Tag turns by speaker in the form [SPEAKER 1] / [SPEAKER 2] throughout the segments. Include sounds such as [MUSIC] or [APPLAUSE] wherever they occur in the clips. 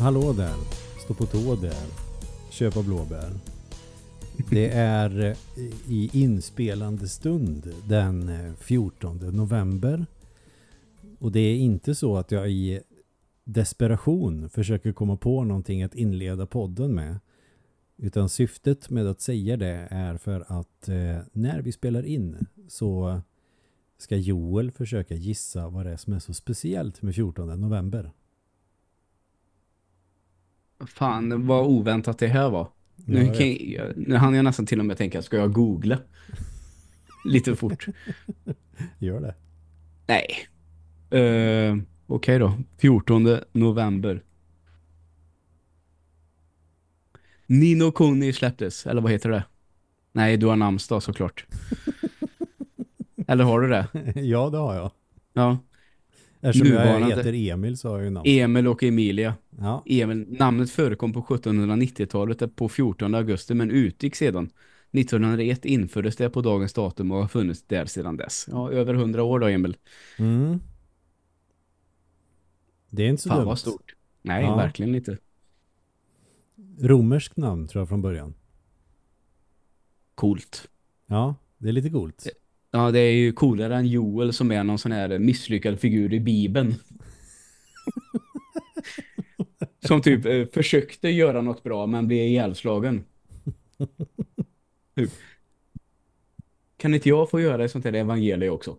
[SPEAKER 1] Hallå där. Stå på tå där. Köpa blåbär. Det är eh, i inspelande stund den eh, 14 november. Och det är inte så att jag i desperation försöker komma på någonting att inleda podden med. Utan syftet med att säga det är för att eh, när vi spelar in så ska Joel försöka gissa vad det är som är så speciellt med 14 november.
[SPEAKER 2] Fan, vad oväntat det här var. Nu,
[SPEAKER 1] Ja,
[SPEAKER 2] kan jag, nu hann jag nästan till och med tänka, ska jag googla? [LAUGHS] Lite fort. [LAUGHS]
[SPEAKER 1] Gör det.
[SPEAKER 2] Nej. Uh, Okej då. 14 november. Nino Kuni släpptes, eller vad heter det? Nej, du har namnsdag såklart. [LAUGHS] eller har du det?
[SPEAKER 1] ja, det har jag.
[SPEAKER 2] Ja.
[SPEAKER 1] Eftersom
[SPEAKER 2] Nuvarande-
[SPEAKER 1] jag heter Emil så har jag ju namn.
[SPEAKER 2] Emil och Emilia.
[SPEAKER 1] Ja,
[SPEAKER 2] Emil, namnet förekom på 1790-talet på 14 augusti men utgick sedan. 1901 infördes det på dagens datum och har funnits där sedan dess. Ja, över 100 år då Emil.
[SPEAKER 1] mm. Det är inte så
[SPEAKER 2] Fan
[SPEAKER 1] dumt.
[SPEAKER 2] vad stort. Nej,
[SPEAKER 1] Ja.
[SPEAKER 2] verkligen inte.
[SPEAKER 1] Romerskt namn tror jag från början.
[SPEAKER 2] Coolt.
[SPEAKER 1] Ja, det är lite coolt.
[SPEAKER 2] Ja, det är ju coolare än Joel som är någon sån här misslyckad figur i Bibeln som typ eh, försökte göra något bra men blev ihjälslagen. Typ. Kan inte jag få göra ett sånt här evangelium också?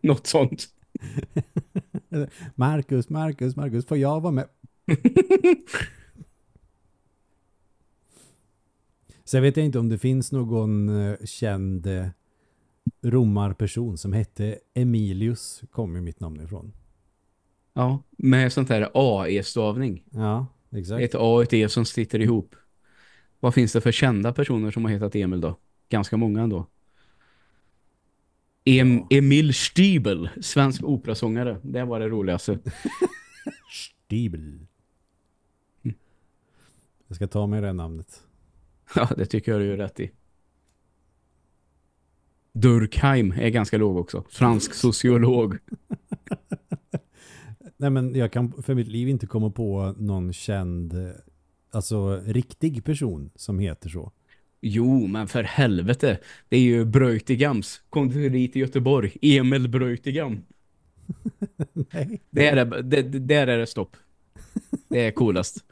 [SPEAKER 2] något sånt.
[SPEAKER 1] Marcus, Marcus, Marcus, får jag vara med? Sen vet jag inte om det finns någon eh, känd eh, romarperson som hette Emilius, kommer mitt namn ifrån.
[SPEAKER 2] Ja, med sånt här AE-stavning.
[SPEAKER 1] Ja, exakt.
[SPEAKER 2] Ett A och ett E som sitter ihop. Vad finns det för kända personer som har hetat Emil då? Ganska många ändå. Em. Emil Stiebel, svensk operasångare. Det var det roligaste. [LAUGHS]
[SPEAKER 1] Stibel. Jag ska ta mig det namnet.
[SPEAKER 2] Ja, det tycker jag du är rätt i. Durkheim är ganska låg också. Fransk sociolog. [LAUGHS]
[SPEAKER 1] Nej men jag kan för mitt liv inte komma på någon känd, alltså riktig person som heter så.
[SPEAKER 2] Jo, men för helvete. Det är ju Bröjtigams. Konditori till Göteborg. Emil Bröjtigam. [LAUGHS]
[SPEAKER 1] Nej.
[SPEAKER 2] Där är, det, det- där är det stopp. Det är coolast.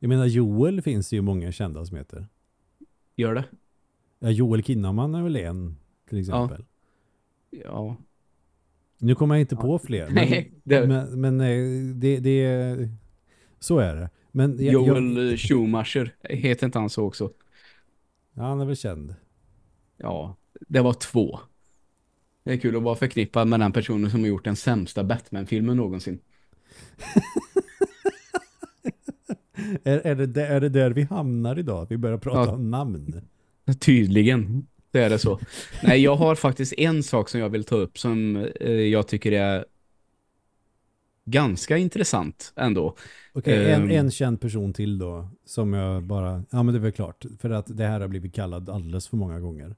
[SPEAKER 1] Jag menar Joel finns det ju många kända som heter.
[SPEAKER 2] Gör det?
[SPEAKER 1] Ja, Joel Kinnaman är väl en till exempel.
[SPEAKER 2] Ja.
[SPEAKER 1] Nu kommer jag inte på fler. [LAUGHS] Men,
[SPEAKER 2] Nej, det-
[SPEAKER 1] men, men eh, det, det så är det. Men jag, jag,
[SPEAKER 2] Joel Schumacher. Heter inte han så också?
[SPEAKER 1] ja, han är väl känd.
[SPEAKER 2] Ja, det var två. Det är kul att vara förknippad med den personen som har gjort den sämsta Batman-filmen någonsin. [LAUGHS]
[SPEAKER 1] Är, är, det, där- är det där vi hamnar idag? Vi börjar prata
[SPEAKER 2] Ja.
[SPEAKER 1] om namn?
[SPEAKER 2] Tydligen. Det är det så. Nej, jag har faktiskt en sak som jag vill ta upp som eh, jag tycker är ganska intressant ändå.
[SPEAKER 1] Okej, en,
[SPEAKER 2] Ehm.
[SPEAKER 1] en känd person till då. Som jag bara... Ja, men det är väl klart. För att det här har blivit kallad alldeles för många gånger.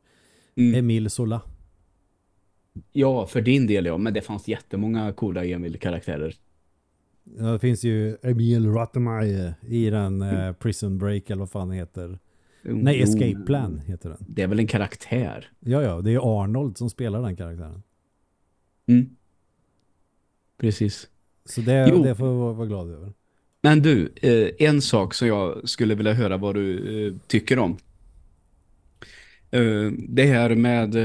[SPEAKER 2] Mm.
[SPEAKER 1] Emil Sola.
[SPEAKER 2] Ja, för din del ja. Men det fanns jättemånga coola Emil-karaktärer.
[SPEAKER 1] Ja, det finns ju Emil Rattenmeier i den eh, Prison Break eller vad fan heter. Nej,
[SPEAKER 2] Jo,
[SPEAKER 1] Escape Plan heter den.
[SPEAKER 2] Det är väl en karaktär?
[SPEAKER 1] Ja, ja, det är Arnold som spelar den karaktären.
[SPEAKER 2] Mm. Precis.
[SPEAKER 1] Så det,
[SPEAKER 2] Jo.
[SPEAKER 1] det får jag vara, glad över.
[SPEAKER 2] Men du, eh, en sak som jag skulle vilja höra vad du eh, tycker om. Eh, det här med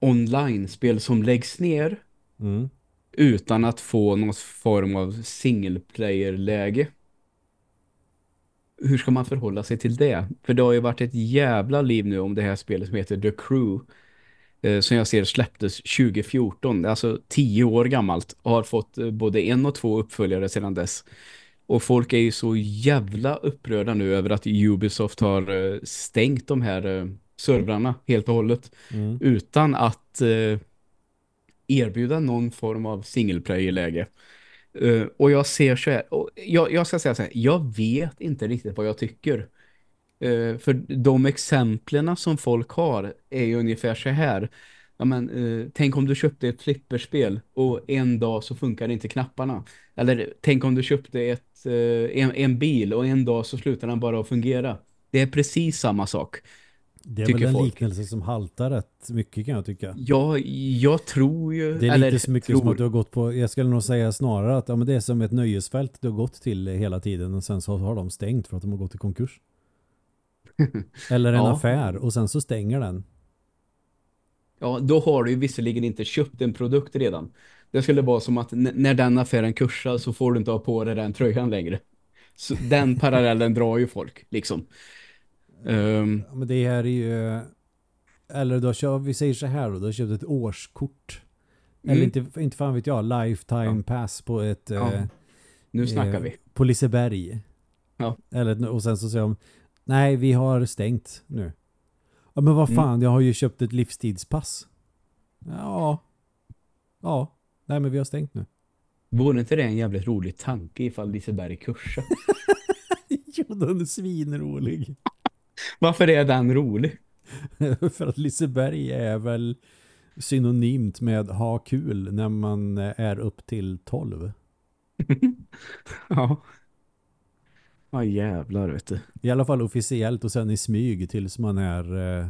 [SPEAKER 2] online-spel som läggs ner
[SPEAKER 1] Mm.
[SPEAKER 2] utan att få någon form av single player-läge. Hur ska man förhålla sig till det? För det har ju varit ett jävla liv nu om det här spelet som heter The Crew. Eh, som jag ser släpptes 2014. Alltså tio år gammalt. Och har fått eh, både en och två uppföljare sedan dess. Och folk är ju så jävla upprörda nu över att Ubisoft har eh, stängt de här servrarna helt och hållet.
[SPEAKER 1] Mm.
[SPEAKER 2] Utan att erbjuda någon form av single player-läge. Uh, och jag ser så här, och jag, jag ska säga så här, jag vet inte riktigt vad jag tycker. Uh, för de exemplen som folk har är ju ungefär så här. Ja, men, uh, tänk om du köpte ett flipperspel och en dag så funkar inte knapparna. Eller tänk om du köpte ett, en, en bil och en dag så slutar den bara att fungera. Det är precis samma sak.
[SPEAKER 1] Det är väl en
[SPEAKER 2] folk.
[SPEAKER 1] liknelse som haltar rätt mycket kan jag tycka.
[SPEAKER 2] Ja, jag tror ju...
[SPEAKER 1] Det är
[SPEAKER 2] eller,
[SPEAKER 1] lite så mycket
[SPEAKER 2] tror,
[SPEAKER 1] som att du har gått på, jag skulle nog säga snarare att ja, men det är som ett nöjesfält du har gått till hela tiden och sen så har de stängt för att de har gått i konkurs. [LAUGHS] Eller en
[SPEAKER 2] Ja.
[SPEAKER 1] affär och sen så stänger den.
[SPEAKER 2] Ja, då har du ju visserligen inte köpt en produkt redan. Det skulle vara som att när den affären kursar så får du inte ha på dig den tröjan längre. Så den parallellen drar ju folk, liksom.
[SPEAKER 1] Ja, men det här är ju eller då kör vi säger så här då, du har köpt ett årskort. Eller
[SPEAKER 2] Mm.
[SPEAKER 1] inte, inte fan vet jag, lifetime
[SPEAKER 2] Ja.
[SPEAKER 1] pass på ett
[SPEAKER 2] Ja,
[SPEAKER 1] eh,
[SPEAKER 2] nu snackar
[SPEAKER 1] eh,
[SPEAKER 2] vi.
[SPEAKER 1] På Liseberg.
[SPEAKER 2] Ja.
[SPEAKER 1] Eller, och sen så säger de, nej vi har stängt nu. Ja men vad
[SPEAKER 2] Mm.
[SPEAKER 1] fan, jag har ju köpt ett livstidspass. Ja. Ja. Nej men vi har stängt nu.
[SPEAKER 2] Vore inte det en jävligt rolig tanke ifall Liseberg kursar? [LAUGHS]
[SPEAKER 1] jo, den är svinrolig.
[SPEAKER 2] Varför är den rolig? [LAUGHS]
[SPEAKER 1] För att Liseberg är väl synonymt med ha kul när man är upp till 12. [LAUGHS]
[SPEAKER 2] ja. Ja jävlar vet du.
[SPEAKER 1] I alla fall officiellt och sen i smyg tills man är eh,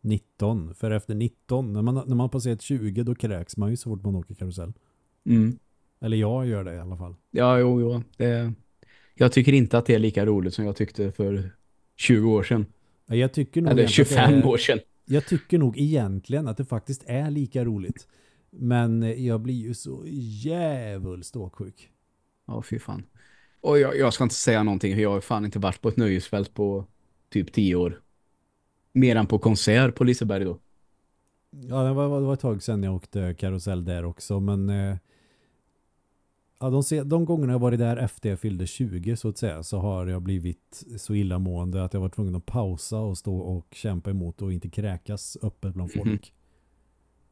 [SPEAKER 1] 19. För efter 19, när man, när man passerat 20 då kräks man ju så fort man åker karusell.
[SPEAKER 2] Mm.
[SPEAKER 1] Eller jag gör det i alla fall.
[SPEAKER 2] Ja, jo, jo. Det, jag tycker inte att det är lika roligt som jag tyckte för 20 år sedan.
[SPEAKER 1] Ja, Jag tycker nog
[SPEAKER 2] Eller
[SPEAKER 1] egentligen att
[SPEAKER 2] 25
[SPEAKER 1] det är,
[SPEAKER 2] år sedan.
[SPEAKER 1] Jag tycker nog egentligen att det faktiskt är lika roligt. Men jag blir ju så jävligt ståksjuk.
[SPEAKER 2] Ja, fy fan. Och jag, jag ska inte säga någonting. för Jag har fan inte varit på ett nöjesfält på typ 10 år. Mer än på konsert på Liseberg då.
[SPEAKER 1] Ja, det var, det var ett tag sedan jag åkte karusell där också, men eh, ja, de, se, de gångerna jag varit där efter jag fyllde 20 så att säga så har jag blivit så illamående att jag var tvungen att pausa och stå och kämpa emot och inte kräkas öppet bland folk.
[SPEAKER 2] Mhm.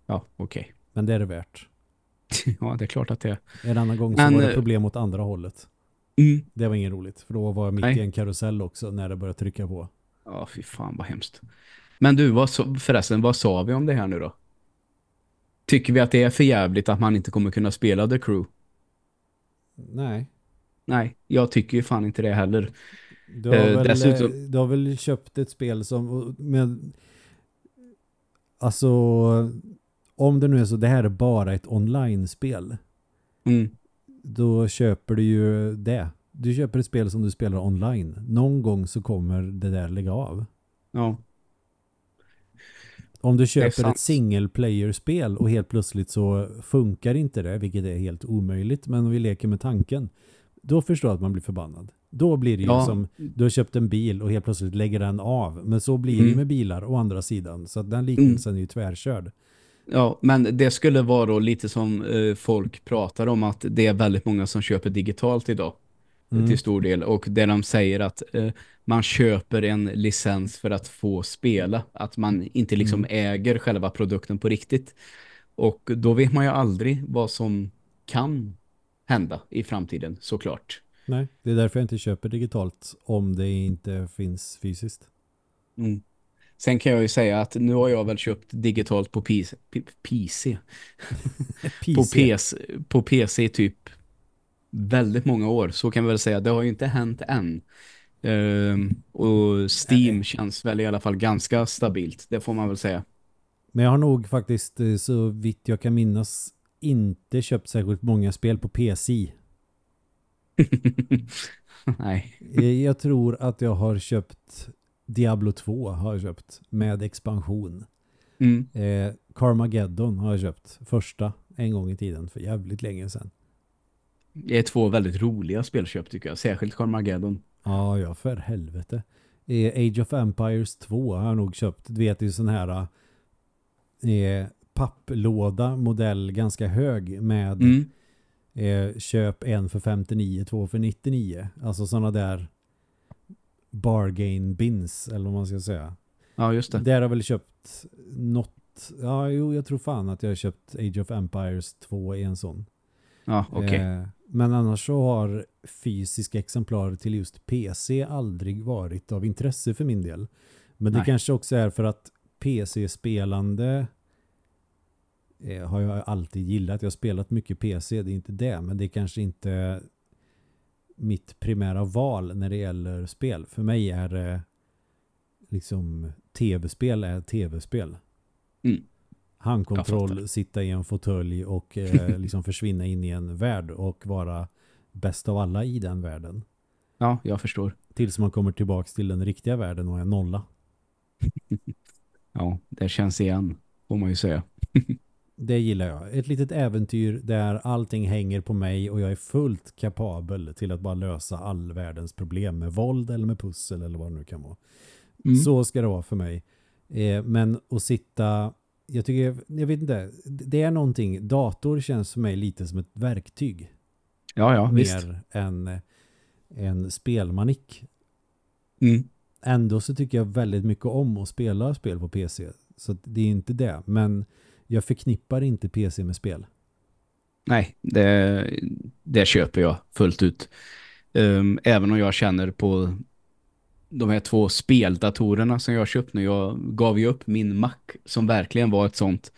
[SPEAKER 2] Ja, okej.
[SPEAKER 1] Men det är det värt. [LAUGHS]
[SPEAKER 2] ja, det är klart att det är.
[SPEAKER 1] En annan gång
[SPEAKER 2] Men,
[SPEAKER 1] så var det
[SPEAKER 2] eh,
[SPEAKER 1] problem åt andra hållet.
[SPEAKER 2] Mm.
[SPEAKER 1] Det var inget roligt, för då var jag mitt
[SPEAKER 2] Nej.
[SPEAKER 1] i en karusell också när det började trycka på.
[SPEAKER 2] Ja, fy fan vad hemskt. Men du, vad, så- förresten, vad sa vi om det här nu då? Tycker vi att det är för jävligt att man inte kommer kunna spela The Crew?
[SPEAKER 1] Nej.
[SPEAKER 2] Nej, jag tycker ju fan inte det heller.
[SPEAKER 1] Du har,
[SPEAKER 2] Eh,
[SPEAKER 1] väl,
[SPEAKER 2] dessutom-
[SPEAKER 1] eh, du har väl köpt ett spel som med alltså om det nu är så det här är bara ett online-spel
[SPEAKER 2] Mm.
[SPEAKER 1] då köper du ju det. Du köper ett spel som du spelar online. Någon gång så kommer det där lägga av.
[SPEAKER 2] Ja,
[SPEAKER 1] Om du köper ett single player-spel och helt plötsligt så funkar inte det, vilket är helt omöjligt, men om vi leker med tanken, då förstår jag att man blir förbannad. Då blir det ju
[SPEAKER 2] Ja.
[SPEAKER 1] som, du har köpt en bil och helt plötsligt lägger den av. Men så blir det
[SPEAKER 2] Mm.
[SPEAKER 1] med bilar å andra sidan. Så den liknelsen är ju tvärkörd.
[SPEAKER 2] Ja, men det skulle vara då lite som eh, folk pratar om att det är väldigt många som köper digitalt idag
[SPEAKER 1] Mm.
[SPEAKER 2] till stor del och där de säger att eh, man köper en licens för att få spela, att man inte liksom äger själva produkten på riktigt. Och då vet man ju aldrig vad som kan hända i framtiden såklart.
[SPEAKER 1] Nej, det är därför jag inte köper digitalt om det inte finns fysiskt.
[SPEAKER 2] Mm. Sen kan jag ju säga att nu har jag väl köpt digitalt på PC, P- PC [LAUGHS] på PC, på PC typ väldigt många år. Så kan vi väl säga. Det har ju inte hänt än. Ehm, och Steam känns väl i alla fall ganska stabilt. Det får man väl säga.
[SPEAKER 1] Men jag har nog faktiskt, eh, så vitt jag kan minnas, inte köpt särskilt många spel på PC. [LAUGHS]
[SPEAKER 2] Nej.
[SPEAKER 1] Eh, Jag tror att jag har köpt Diablo 2 har jag köpt med expansion.
[SPEAKER 2] Mm.
[SPEAKER 1] Eh, Carmageddon har jag köpt första en gång i tiden för jävligt länge sedan.
[SPEAKER 2] Det är två väldigt roliga spelköp tycker jag. Särskilt Carmageddon.
[SPEAKER 1] Ja, ja, för helvete. Age of Empires 2 har jag nog köpt. Du vet, det är sån här eh, papplåda modell ganska hög med
[SPEAKER 2] Mm.
[SPEAKER 1] eh, köp en för 59, två för 99. Alltså sådana där bargain bins eller vad man ska säga.
[SPEAKER 2] Ja, just det.
[SPEAKER 1] Där har jag väl köpt något. Ja, jo, jag tror fan att jag har köpt Age of Empires 2 i en sån.
[SPEAKER 2] Ja, okej.
[SPEAKER 1] Eh, men annars så har fysiska exemplar till just PC aldrig varit av intresse för min del. Men det
[SPEAKER 2] Nej.
[SPEAKER 1] kanske också är för att PC-spelande eh, har jag alltid gillat. Jag har spelat mycket PC, det är inte det. Men det är kanske inte mitt primära val när det gäller spel. För mig är det liksom tv-spel är tv-spel.
[SPEAKER 2] Mm.
[SPEAKER 1] Handkontroll, sitta i en fåtölj och eh, [LAUGHS] liksom försvinna in i en värld och vara bäst av alla i den världen.
[SPEAKER 2] Ja, jag förstår.
[SPEAKER 1] Tills man kommer tillbaka till den riktiga världen och är nolla. [LAUGHS]
[SPEAKER 2] ja, det känns igen, får man ju säga. [LAUGHS]
[SPEAKER 1] det gillar jag. Ett litet äventyr där allting hänger på mig och jag är fullt kapabel till att bara lösa all världens problem med våld eller med pussel eller vad det nu kan vara. Mm. Så ska det vara för mig. Eh, men att sitta jag tycker, jag vet inte, det är någonting, dator känns för mig lite som ett verktyg.
[SPEAKER 2] Ja, ja,
[SPEAKER 1] Mer
[SPEAKER 2] visst.
[SPEAKER 1] än en spelmanik.
[SPEAKER 2] Mm.
[SPEAKER 1] Ändå så tycker jag väldigt mycket om att spela spel på PC. Så det är inte det. Men jag förknippar inte PC med spel.
[SPEAKER 2] Nej, det, det köper jag fullt ut. Um, även om jag känner på de här två speldatorerna som jag köpt nu. Jag gav ju upp min Mac som verkligen var ett sånt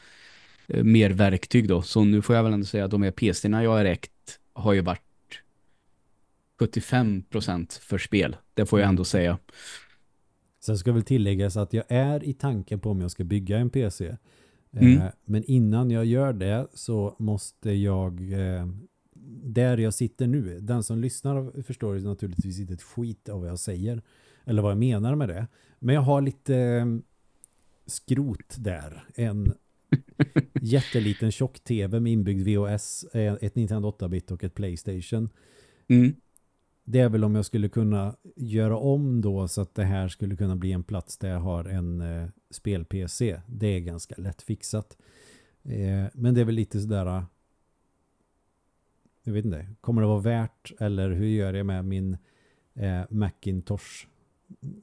[SPEAKER 2] uh, mer verktyg då. Så nu får jag väl ändå säga att de här PC'na jag har räckt har ju varit 75% för spel. Det får jag ändå säga.
[SPEAKER 1] Sen ska väl tilläggas att jag är i tanken på om jag ska bygga en PC. Eh,
[SPEAKER 2] mm.
[SPEAKER 1] Eh, men innan jag gör det så måste jag eh, där jag sitter nu, den som lyssnar förstår naturligtvis inte ett skit av vad jag säger eller vad jag menar med det. Men jag har lite eh, skrot där. En [LAUGHS] jätteliten tjock-tv med inbyggd VOS, eh, ett Nintendo 8-bit och ett Playstation.
[SPEAKER 2] Mm
[SPEAKER 1] det är väl om jag skulle kunna göra om då så att det här skulle kunna bli en plats där jag har en eh, spel-PC. Det är ganska lätt fixat. Eh, men det är väl lite sådär eh, jag vet inte, kommer det vara värt eller hur gör jag med min eh, Macintosh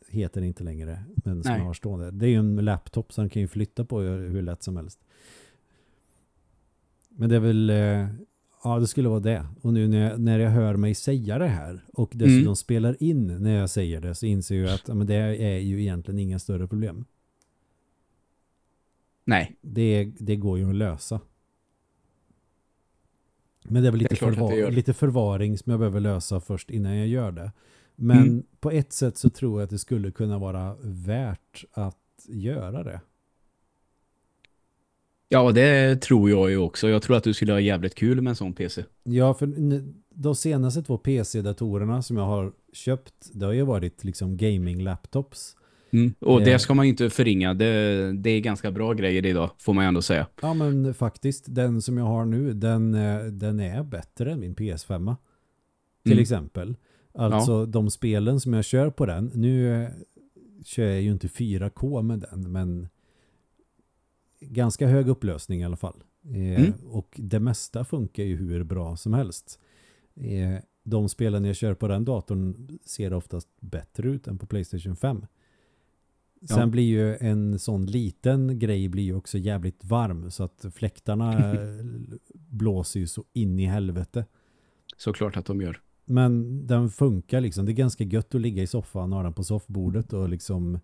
[SPEAKER 1] heter det inte längre men som jag har stående. Det är ju en laptop som kan ju flytta på hur lätt som helst. Men det är väl eh, Ja, det skulle vara det. Och nu när jag, när jag hör mig säga det här och dessutom mm. spelar in när jag säger det så inser jag att men det är ju egentligen inga större problem.
[SPEAKER 2] Nej.
[SPEAKER 1] Det, det går ju att lösa. Men det är väl lite, är förvar lite förvaring som jag behöver lösa först innan jag gör det. Men mm. på ett sätt så tror jag att det skulle kunna vara värt att göra det.
[SPEAKER 2] Ja, det tror jag ju också. Jag tror att du skulle ha jävligt kul med en sån PC.
[SPEAKER 1] Ja, för de senaste två PC-datorerna som jag har köpt, det har ju varit liksom gaming-laptops.
[SPEAKER 2] Mm. Och det eh. ska man ju inte förringa. Det, det är ganska bra grejer idag, får man ju ändå säga.
[SPEAKER 1] Ja, men faktiskt, den som jag har nu, den, eh, den är bättre än min PS5. Till mm. exempel. Alltså ja. de spelen som jag kör på den, nu eh, kör jag ju inte 4K med den, men ganska hög upplösning i alla fall. Eh, mm. Och det mesta funkar ju hur bra som helst. Eh, de spelen jag kör på den datorn ser oftast bättre ut än på Playstation 5. Sen ja. blir ju en sån liten grej blir ju också jävligt varm så att fläktarna [LAUGHS] blåser ju så in i helvete.
[SPEAKER 2] Såklart att de gör.
[SPEAKER 1] Men den funkar liksom. Det är ganska gött att ligga i soffan och ha den på soffbordet och liksom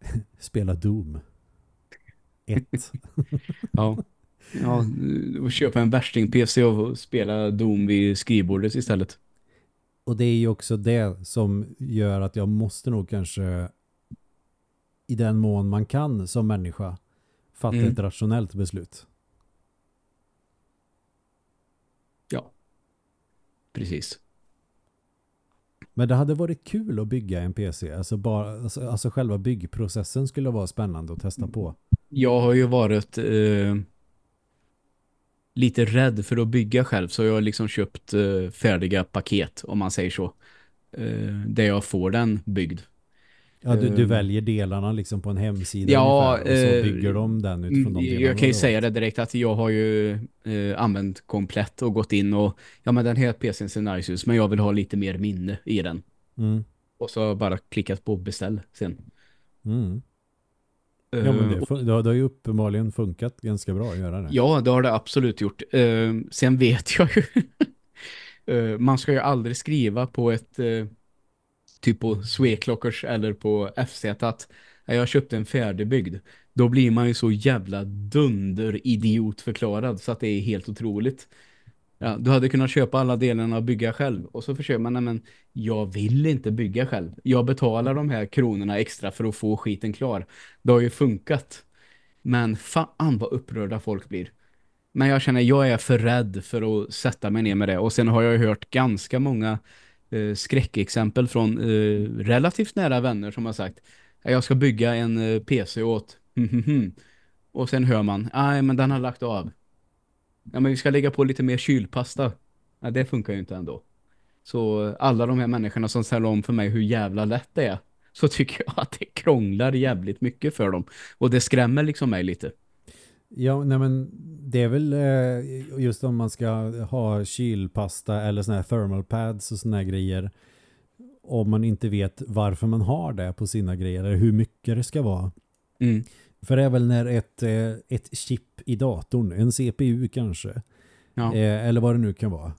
[SPEAKER 1] [LAUGHS] spela Doom ett. [LAUGHS]
[SPEAKER 2] ja. Ja, och köpa en värsting-PC och spela Doom vid skrivbordet istället.
[SPEAKER 1] Och det är ju också det som gör att jag måste nog kanske i den mån man kan som människa fatta mm. ett rationellt beslut.
[SPEAKER 2] Ja, precis.
[SPEAKER 1] Men det hade varit kul att bygga en PC. Alltså, bara, alltså, alltså själva byggprocessen skulle vara spännande att testa på.
[SPEAKER 2] Jag har ju varit eh, lite rädd för att bygga själv. Så jag har liksom köpt eh, färdiga paket, om man säger så. Eh, där jag får den byggd.
[SPEAKER 1] Ja, du, du eh, väljer delarna liksom på en hemsida
[SPEAKER 2] ja,
[SPEAKER 1] ungefär, och så eh, bygger de den utifrån de delarna.
[SPEAKER 2] Jag kan ju säga det direkt att jag har ju eh, använt komplett och gått in och ja men den här PCn ser nice ut men jag vill ha lite mer minne i den.
[SPEAKER 1] Mm.
[SPEAKER 2] Och så bara klickat på beställ sen.
[SPEAKER 1] Mm. Ja, men det, det, har, det har ju uppenbarligen funkat ganska bra att göra det.
[SPEAKER 2] Ja, det har det absolut gjort. Uh, sen vet jag ju uh, [LAUGHS] man ska ju aldrig skriva på ett typ på SweClockers eller på FZ att jag köpte en färdigbyggd. då blir man ju så jävla dunder förklarad så att det är helt otroligt. Ja, du hade kunnat köpa alla delarna och bygga själv. Och så försöker man, nej men jag vill inte bygga själv. Jag betalar de här kronorna extra för att få skiten klar. Det har ju funkat. Men fan vad upprörda folk blir. Men jag känner, jag är för rädd för att sätta mig ner med det. Och sen har jag hört ganska många eh, skräckexempel från eh, relativt nära vänner som har sagt jag ska bygga en eh, PC åt. och sen hör man, nej men den har lagt av. Ja men vi ska lägga på lite mer kylpasta. Ja, det funkar ju inte ändå. Så eh, alla de här människorna som ställer om för mig hur jävla lätt det är så tycker jag att det krånglar jävligt mycket för dem. Och det skrämmer liksom mig lite.
[SPEAKER 1] Ja, nej men det är väl eh, just om man ska ha kylpasta eller såna här thermal pads och såna här grejer. Om man inte vet varför man har det på sina grejer eller hur mycket det ska vara.
[SPEAKER 2] Mm.
[SPEAKER 1] För det är väl när ett, eh, ett chip i datorn, en CPU kanske,
[SPEAKER 2] ja.
[SPEAKER 1] eh, eller vad det nu kan vara.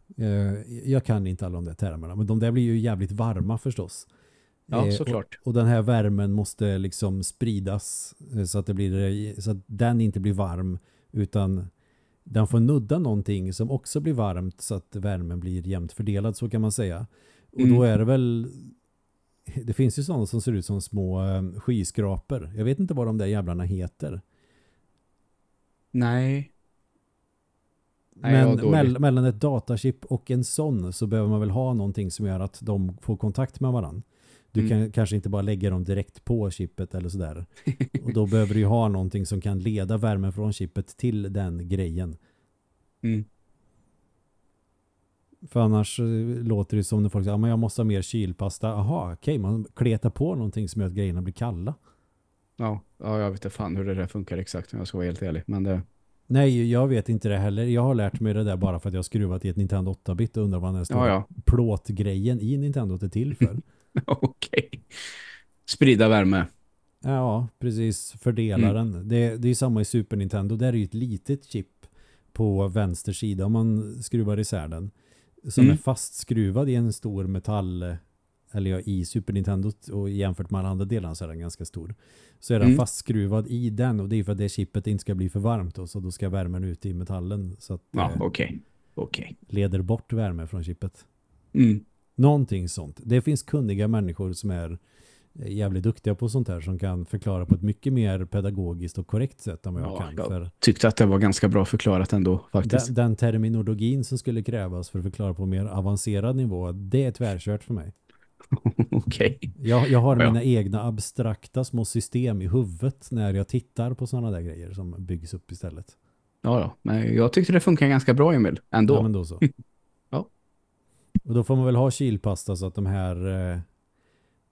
[SPEAKER 1] Jag kan inte alla de där termerna, men de där blir ju jävligt varma förstås.
[SPEAKER 2] Ja, såklart.
[SPEAKER 1] Och, och, den här värmen måste liksom spridas så att, det blir, så att den inte blir varm utan den får nudda någonting som också blir varmt så att värmen blir jämnt fördelad så kan man säga. Och mm. då är det väl det finns ju sådana som ser ut som små skyskraper. Jag vet inte vad de där jävlarna heter.
[SPEAKER 2] Nej.
[SPEAKER 1] Men mell mellan ett datachip och en sån så behöver man väl ha någonting som gör att de får kontakt med varandra. Du mm. kan kanske inte bara lägga dem direkt på chippet eller sådär. och då behöver du ju ha någonting som kan leda värmen från chippet till den grejen.
[SPEAKER 2] Mm.
[SPEAKER 1] För annars eh, låter det som när folk säger att jag måste ha mer kylpasta. Jaha, okej, okay, man kletar på någonting som gör att grejerna blir kalla.
[SPEAKER 2] Ja, ja jag vet inte fan hur det där funkar exakt om jag ska vara helt ärlig. Men det...
[SPEAKER 1] Nej, jag vet inte det heller. Jag har lärt mig det där bara för att jag har skruvat i ett Nintendo 8-bit och undrar vad den här
[SPEAKER 2] ja, ja.
[SPEAKER 1] plåtgrejen i Nintendo är till för. [LAUGHS]
[SPEAKER 2] Okej. Okay. Sprida värme.
[SPEAKER 1] Ja, precis. Fördelaren. Mm. Det, det är samma i Super Nintendo. Där är ju ett litet chip på vänster sida om man skruvar isär den. Som mm. är fastskruvad i en stor metall eller ja, i Super Nintendo och jämfört med alla andra delar så är den ganska stor. Så är den mm. fastskruvad i den och det är för att det chippet inte ska bli för varmt då, så då ska värmen ut i metallen så att
[SPEAKER 2] ja, eh, okay. Okay.
[SPEAKER 1] leder bort värme från chippet.
[SPEAKER 2] Mm.
[SPEAKER 1] Någonting sånt. Det finns kunniga människor som är eh, jävligt duktiga på sånt här som kan förklara på ett mycket mer pedagogiskt och korrekt sätt än vad jag ja, kan.
[SPEAKER 2] Jag
[SPEAKER 1] för
[SPEAKER 2] tyckte att det var ganska bra förklarat ändå faktiskt.
[SPEAKER 1] Den, den terminologin som skulle krävas för att förklara på mer avancerad nivå, det är tvärkört för mig. [LAUGHS]
[SPEAKER 2] Okej. Okay.
[SPEAKER 1] Jag, jag har ja. mina egna abstrakta små system i huvudet när jag tittar på sådana där grejer som byggs upp istället.
[SPEAKER 2] Ja, ja. men jag tyckte det funkar ganska bra Emil, ändå.
[SPEAKER 1] Ja, men då så. [LAUGHS] Och då får man väl ha kylpasta så att de här eh,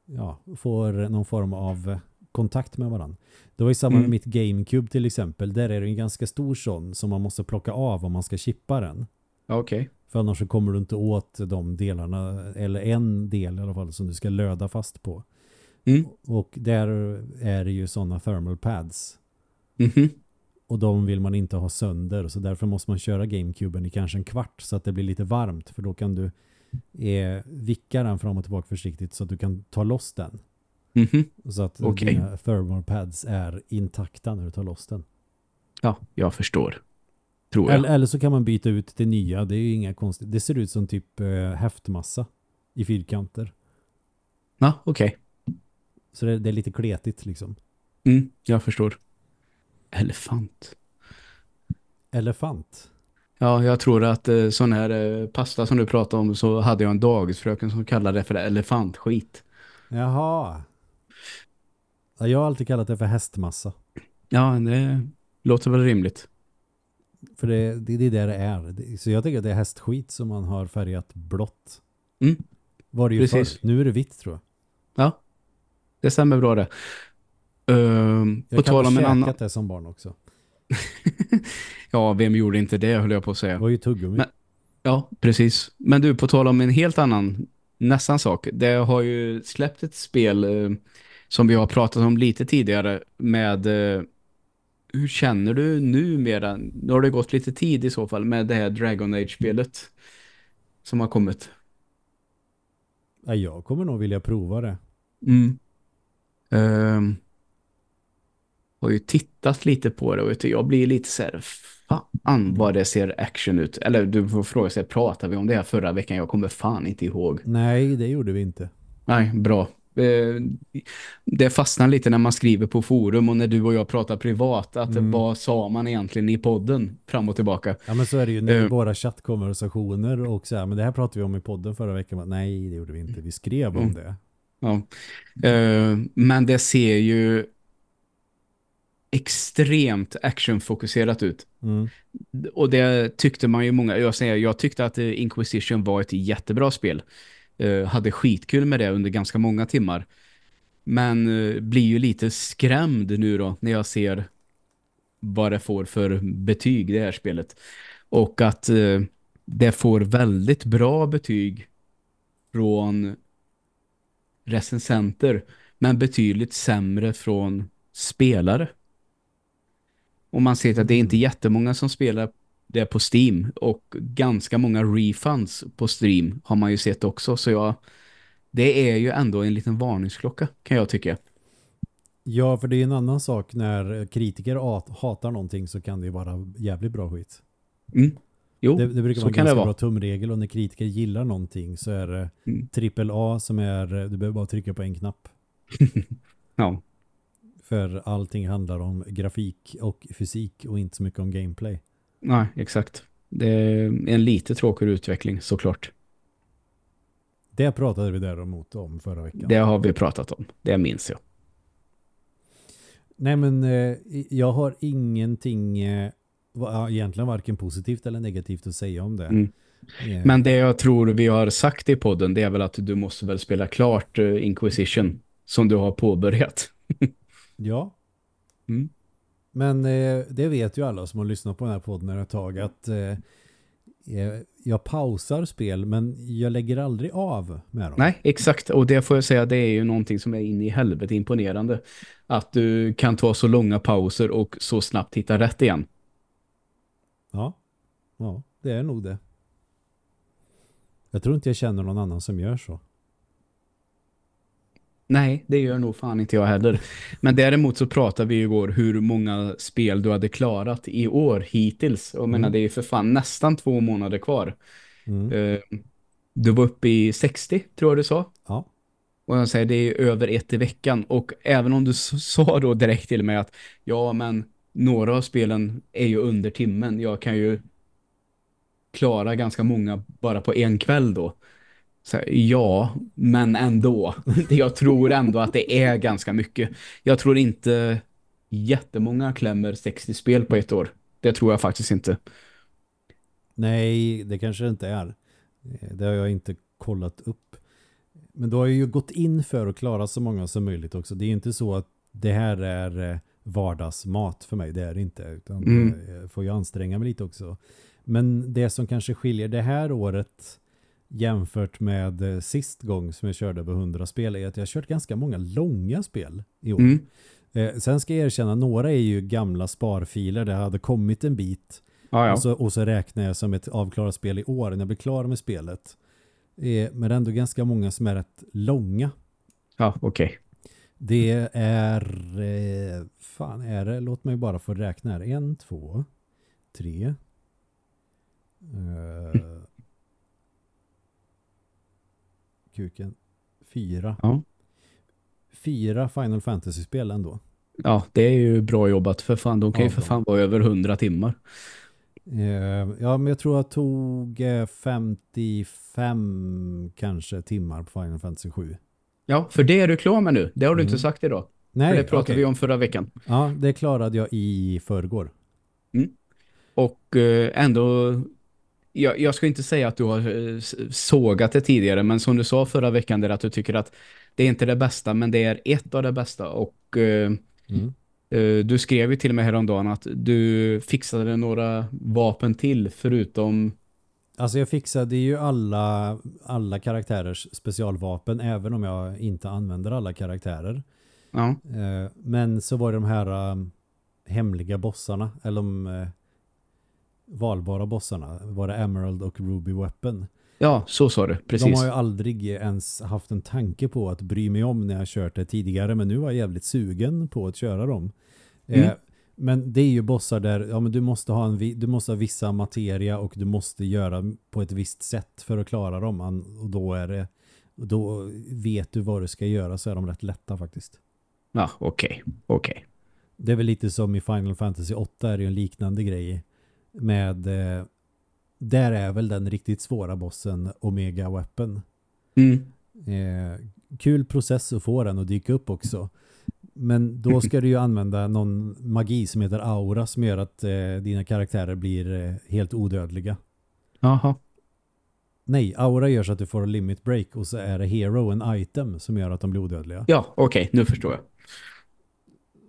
[SPEAKER 1] ja, får någon form av kontakt med varandra. Det var ju samma mm. med mitt Gamecube till exempel. Där är det en ganska stor sån som man måste plocka av om man ska chippa den.
[SPEAKER 2] Okej. Okay.
[SPEAKER 1] För annars så kommer du inte åt de delarna, eller en del i alla fall som du ska löda fast på.
[SPEAKER 2] Mm.
[SPEAKER 1] Och där är det ju sådana thermal pads.
[SPEAKER 2] Mm -hmm.
[SPEAKER 1] Och de vill man inte ha sönder. Så därför måste man köra Gamecuben i kanske en kvart så att det blir lite varmt. För då kan du är vicka den fram och tillbaka försiktigt så att du kan ta loss den.
[SPEAKER 2] Mm -hmm.
[SPEAKER 1] Så att okay. dina thermal pads är intakta när du tar loss den.
[SPEAKER 2] Ja, jag förstår. Tror jag.
[SPEAKER 1] Eller, eller så kan man byta ut det nya. Det är ju inga konstigt. Det ser ut som typ äh, häftmassa i fyrkanter.
[SPEAKER 2] Ja, okej. Okay.
[SPEAKER 1] Så det, det, är lite kletigt liksom.
[SPEAKER 2] Mm, jag förstår. Elefant.
[SPEAKER 1] Elefant?
[SPEAKER 2] Ja, jag tror att eh, sån här eh, pasta som du pratade om så hade jag en dagisfröken som kallade det för elefantskit.
[SPEAKER 1] Jaha. Ja, jag har alltid kallat det för hästmassa.
[SPEAKER 2] Ja, det låter väl rimligt.
[SPEAKER 1] För det, det, det är det det är. Så jag tycker att det är hästskit som man har färgat blått.
[SPEAKER 2] Mm.
[SPEAKER 1] Var det ju Precis. Förr. Nu är det vitt tror jag.
[SPEAKER 2] Ja, det stämmer bra det. Uh,
[SPEAKER 1] jag kan ha käkat annan... det som barn också. [LAUGHS]
[SPEAKER 2] ja, vem gjorde inte det höll jag på att säga. Det
[SPEAKER 1] var ju tuggummi.
[SPEAKER 2] Men, ja, precis. Men du, på tal om en helt annan nästan sak. Det har ju släppt ett spel eh, som vi har pratat om lite tidigare med eh, hur känner du nu mera? Nu har det gått lite tid i så fall med det här Dragon Age-spelet som har kommit.
[SPEAKER 1] Ja, jag kommer nog vilja prova det.
[SPEAKER 2] Mm. Um, har ju tittat lite på det och jag blir lite så här, fan vad det ser action ut. Eller du får fråga sig, pratade vi om det här förra veckan? Jag kommer fan inte ihåg.
[SPEAKER 1] Nej, det gjorde vi inte.
[SPEAKER 2] Nej, bra. Eh, det fastnar lite när man skriver på forum och när du och jag pratar privat att mm. vad sa man egentligen i podden fram och tillbaka.
[SPEAKER 1] Ja men så är det ju i uh, våra chattkonversationer och så här, men det här pratade vi om i podden förra veckan. Nej det gjorde vi inte, vi skrev om mm. det.
[SPEAKER 2] Ja. Uh, men det ser ju extremt actionfokuserat ut. Mm. Och det tyckte man ju många, jag säger, jag tyckte att Inquisition var ett jättebra spel. Uh, hade skitkul med det under ganska många timmar. Men uh, blir ju lite skrämd nu då när jag ser vad det får för betyg det här spelet. Och att uh, det får väldigt bra betyg från recensenter men betydligt sämre från spelare. Och man ser att det är inte jättemånga som spelar det på Steam och ganska många refunds på stream har man ju sett också. Så jag, det är ju ändå en liten varningsklocka kan jag tycka.
[SPEAKER 1] Ja, för det är en annan sak när kritiker hatar någonting så kan det vara jävligt bra skit.
[SPEAKER 2] Mm. Jo,
[SPEAKER 1] det, det brukar vara en ganska bra tumregel och när kritiker gillar någonting så är det mm. trippel A som är, du behöver bara trycka på en knapp. [LAUGHS]
[SPEAKER 2] ja.
[SPEAKER 1] För allting handlar om grafik och fysik och inte så mycket om gameplay.
[SPEAKER 2] Nej, exakt. Det är en lite tråkig utveckling såklart.
[SPEAKER 1] Det pratade vi däremot om förra veckan.
[SPEAKER 2] Det har vi pratat om. Det minns jag.
[SPEAKER 1] Nej men eh, jag har ingenting eh, egentligen varken positivt eller negativt att säga om det. Mm.
[SPEAKER 2] Yeah. Men det jag tror vi har sagt i podden det är väl att du måste väl spela klart Inquisition som du har påbörjat. [LAUGHS]
[SPEAKER 1] ja.
[SPEAKER 2] Mm.
[SPEAKER 1] Men eh, det vet ju alla som har lyssnat på den här podden ett tag att eh, eh, jag pausar spel men jag lägger aldrig av med dem.
[SPEAKER 2] Nej, exakt. Och det får jag säga, det är ju någonting som är inne i helvete imponerande. Att du kan ta så långa pauser och så snabbt hitta rätt igen.
[SPEAKER 1] Ja, ja det är nog det. Jag tror inte jag känner någon annan som gör så.
[SPEAKER 2] Nej, det gör nog fan inte jag heller. Men däremot så pratade vi igår hur många spel du hade klarat i år hittills. Och jag mm. menar, det är för fan nästan två månader kvar. Mm. Uh, du var uppe i 60, tror jag du sa.
[SPEAKER 1] Ja.
[SPEAKER 2] Och jag säger, det är över ett i veckan. Och även om du [LAUGHS] sa då direkt till mig att ja, men några av spelen är ju under timmen. Jag kan ju klara ganska många bara på en kväll då. Så, ja, men ändå. [LAUGHS] Jag tror ändå att det är ganska mycket. Jag tror inte jättemånga klämmer 60 spel på ett år. Det tror jag faktiskt inte.
[SPEAKER 1] Nej, det kanske det inte är. Det har jag inte kollat upp. Men då har ju gått in för att klara så många som möjligt också. Det är inte så att det här är eh, vardagsmat för mig. Det är det inte. Utan mm. jag får ju anstränga mig lite också. Men det som kanske skiljer det här året jämfört med eh, sist gång som jag körde över 100 spel är att jag har kört ganska många långa spel i år. Mm. Eh, sen ska jag erkänna, några är ju gamla sparfiler där det hade kommit en bit
[SPEAKER 2] ah, ja.
[SPEAKER 1] och, så, och så räknar jag som ett avklarat spel i år när jag blir klar med spelet. Eh, men ändå ganska många som är rätt långa.
[SPEAKER 2] Ja, okej. Okay.
[SPEAKER 1] Det är, eh, fan är det, låt mig bara få räkna här. En, två, tre, eh, kuken, fyra.
[SPEAKER 2] Ja.
[SPEAKER 1] Fyra Final Fantasy-spel ändå.
[SPEAKER 2] Ja, det är ju bra jobbat för fan. De kan ja, ju för fan vara över hundra timmar.
[SPEAKER 1] Eh, ja, men jag tror jag tog 55 kanske timmar på Final Fantasy 7.
[SPEAKER 2] Ja, för det är du klar med nu. Det har du mm. inte sagt idag.
[SPEAKER 1] Nej,
[SPEAKER 2] för det pratade okay. vi om förra veckan.
[SPEAKER 1] Ja, det klarade jag i förrgår.
[SPEAKER 2] Mm. Och eh, ändå jag, jag ska inte säga att du har eh, sågat det tidigare, men som du sa förra veckan där att du tycker att det är inte det bästa, men det är ett av det bästa. Och eh, mm. eh, du skrev ju till och med häromdagen att du fixade några vapen till förutom...
[SPEAKER 1] Alltså jag fixade ju alla, alla karaktärers specialvapen, även om jag inte använder alla karaktärer.
[SPEAKER 2] Ja.
[SPEAKER 1] Eh, men så var det de här um, hemliga bossarna, eller de uh, valbara bossarna var det Emerald och Ruby Weapon.
[SPEAKER 2] Ja, så sa du, precis.
[SPEAKER 1] De har ju aldrig ens haft en tanke på att bry mig om när jag kört det tidigare, men nu var jag jävligt sugen på att köra dem. Eh,
[SPEAKER 2] Mm.
[SPEAKER 1] men det är ju bossar där ja, men du, måste ha en, du måste ha vissa materia och du måste göra på ett visst sätt för att klara dem. Och då är det då vet du vad du ska göra så är de rätt lätta faktiskt.
[SPEAKER 2] Ja, okej. Okej.
[SPEAKER 1] Det är väl lite som i Final Fantasy 8 är det ju en liknande grej med eh, där är väl den riktigt svåra bossen Omega Weapon.
[SPEAKER 2] Mm.
[SPEAKER 1] Eh, kul process att få den att dyka upp också. Men då [LAUGHS] ska du ju använda någon magi som heter aura som gör att eh, dina karaktärer blir eh, helt odödliga.
[SPEAKER 2] Jaha.
[SPEAKER 1] Nej, aura gör så att du får limit break och så är det hero, en item som gör att de blir odödliga.
[SPEAKER 2] Ja, okej. Nu förstår jag.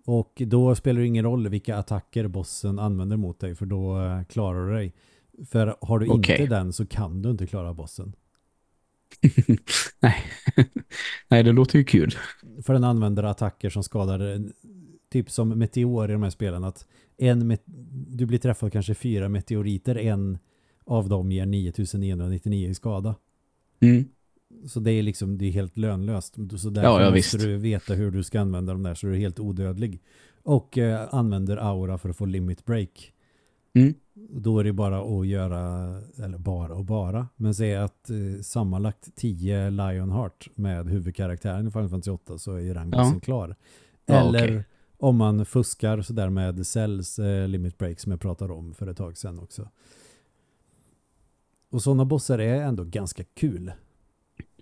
[SPEAKER 1] Och då spelar det ingen roll vilka attacker bossen använder mot dig för då eh, klarar du dig. För har du
[SPEAKER 2] Okej.
[SPEAKER 1] inte den så kan du inte klara bossen. [LAUGHS]
[SPEAKER 2] Nej. [LAUGHS] Nej, det låter ju kul.
[SPEAKER 1] För den använder attacker som skadar typ som meteor i de här spelen att en du blir träffad kanske fyra meteoriter en av dem ger 9999 i skada.
[SPEAKER 2] Mm.
[SPEAKER 1] Så det är liksom det är helt lönlöst. Så därför
[SPEAKER 2] Ja, ja,
[SPEAKER 1] måste
[SPEAKER 2] visst.
[SPEAKER 1] du veta hur du ska använda dem där så du är helt odödlig. Och eh, använder aura för att få limit break.
[SPEAKER 2] Mm.
[SPEAKER 1] Då är det bara att göra, eller bara och bara, men säg att eh, sammanlagt 10 Lionheart med huvudkaraktären i Final Fantasy 8 så är ju den
[SPEAKER 2] Ja.
[SPEAKER 1] klar. Eller
[SPEAKER 2] okej.
[SPEAKER 1] om man fuskar sådär med cells eh, limit break som jag pratade om för ett tag sedan också. Och sådana bossar är ändå ganska kul.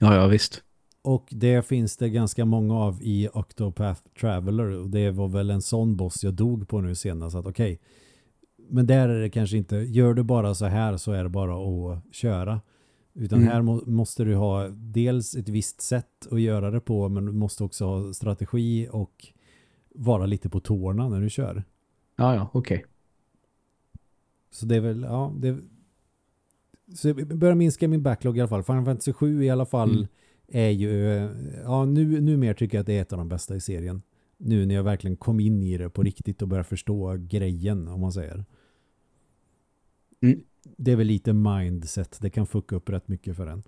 [SPEAKER 2] Ja, ja, visst.
[SPEAKER 1] Och det finns det ganska många av i Octopath Traveler och det var väl en sån boss jag dog på nu senast att okej, men där är det kanske inte, gör du bara så här så är det bara att köra. Utan
[SPEAKER 2] Mm.
[SPEAKER 1] här må, måste du ha dels ett visst sätt att göra det på men du måste också ha strategi och vara lite på tårna när du kör.
[SPEAKER 2] Ja, ja, okej.
[SPEAKER 1] Så det är väl, ja, det så jag börjar minska min backlog i alla fall. Final Fantasy 7 i alla fall
[SPEAKER 2] Mm.
[SPEAKER 1] är ju, ja nu, nu mer tycker jag att det är ett av de bästa i serien. Nu när jag verkligen kom in i det på riktigt och börjar förstå grejen om man säger.
[SPEAKER 2] Mm.
[SPEAKER 1] Det är väl lite mindset, det kan fucka upp rätt mycket för en.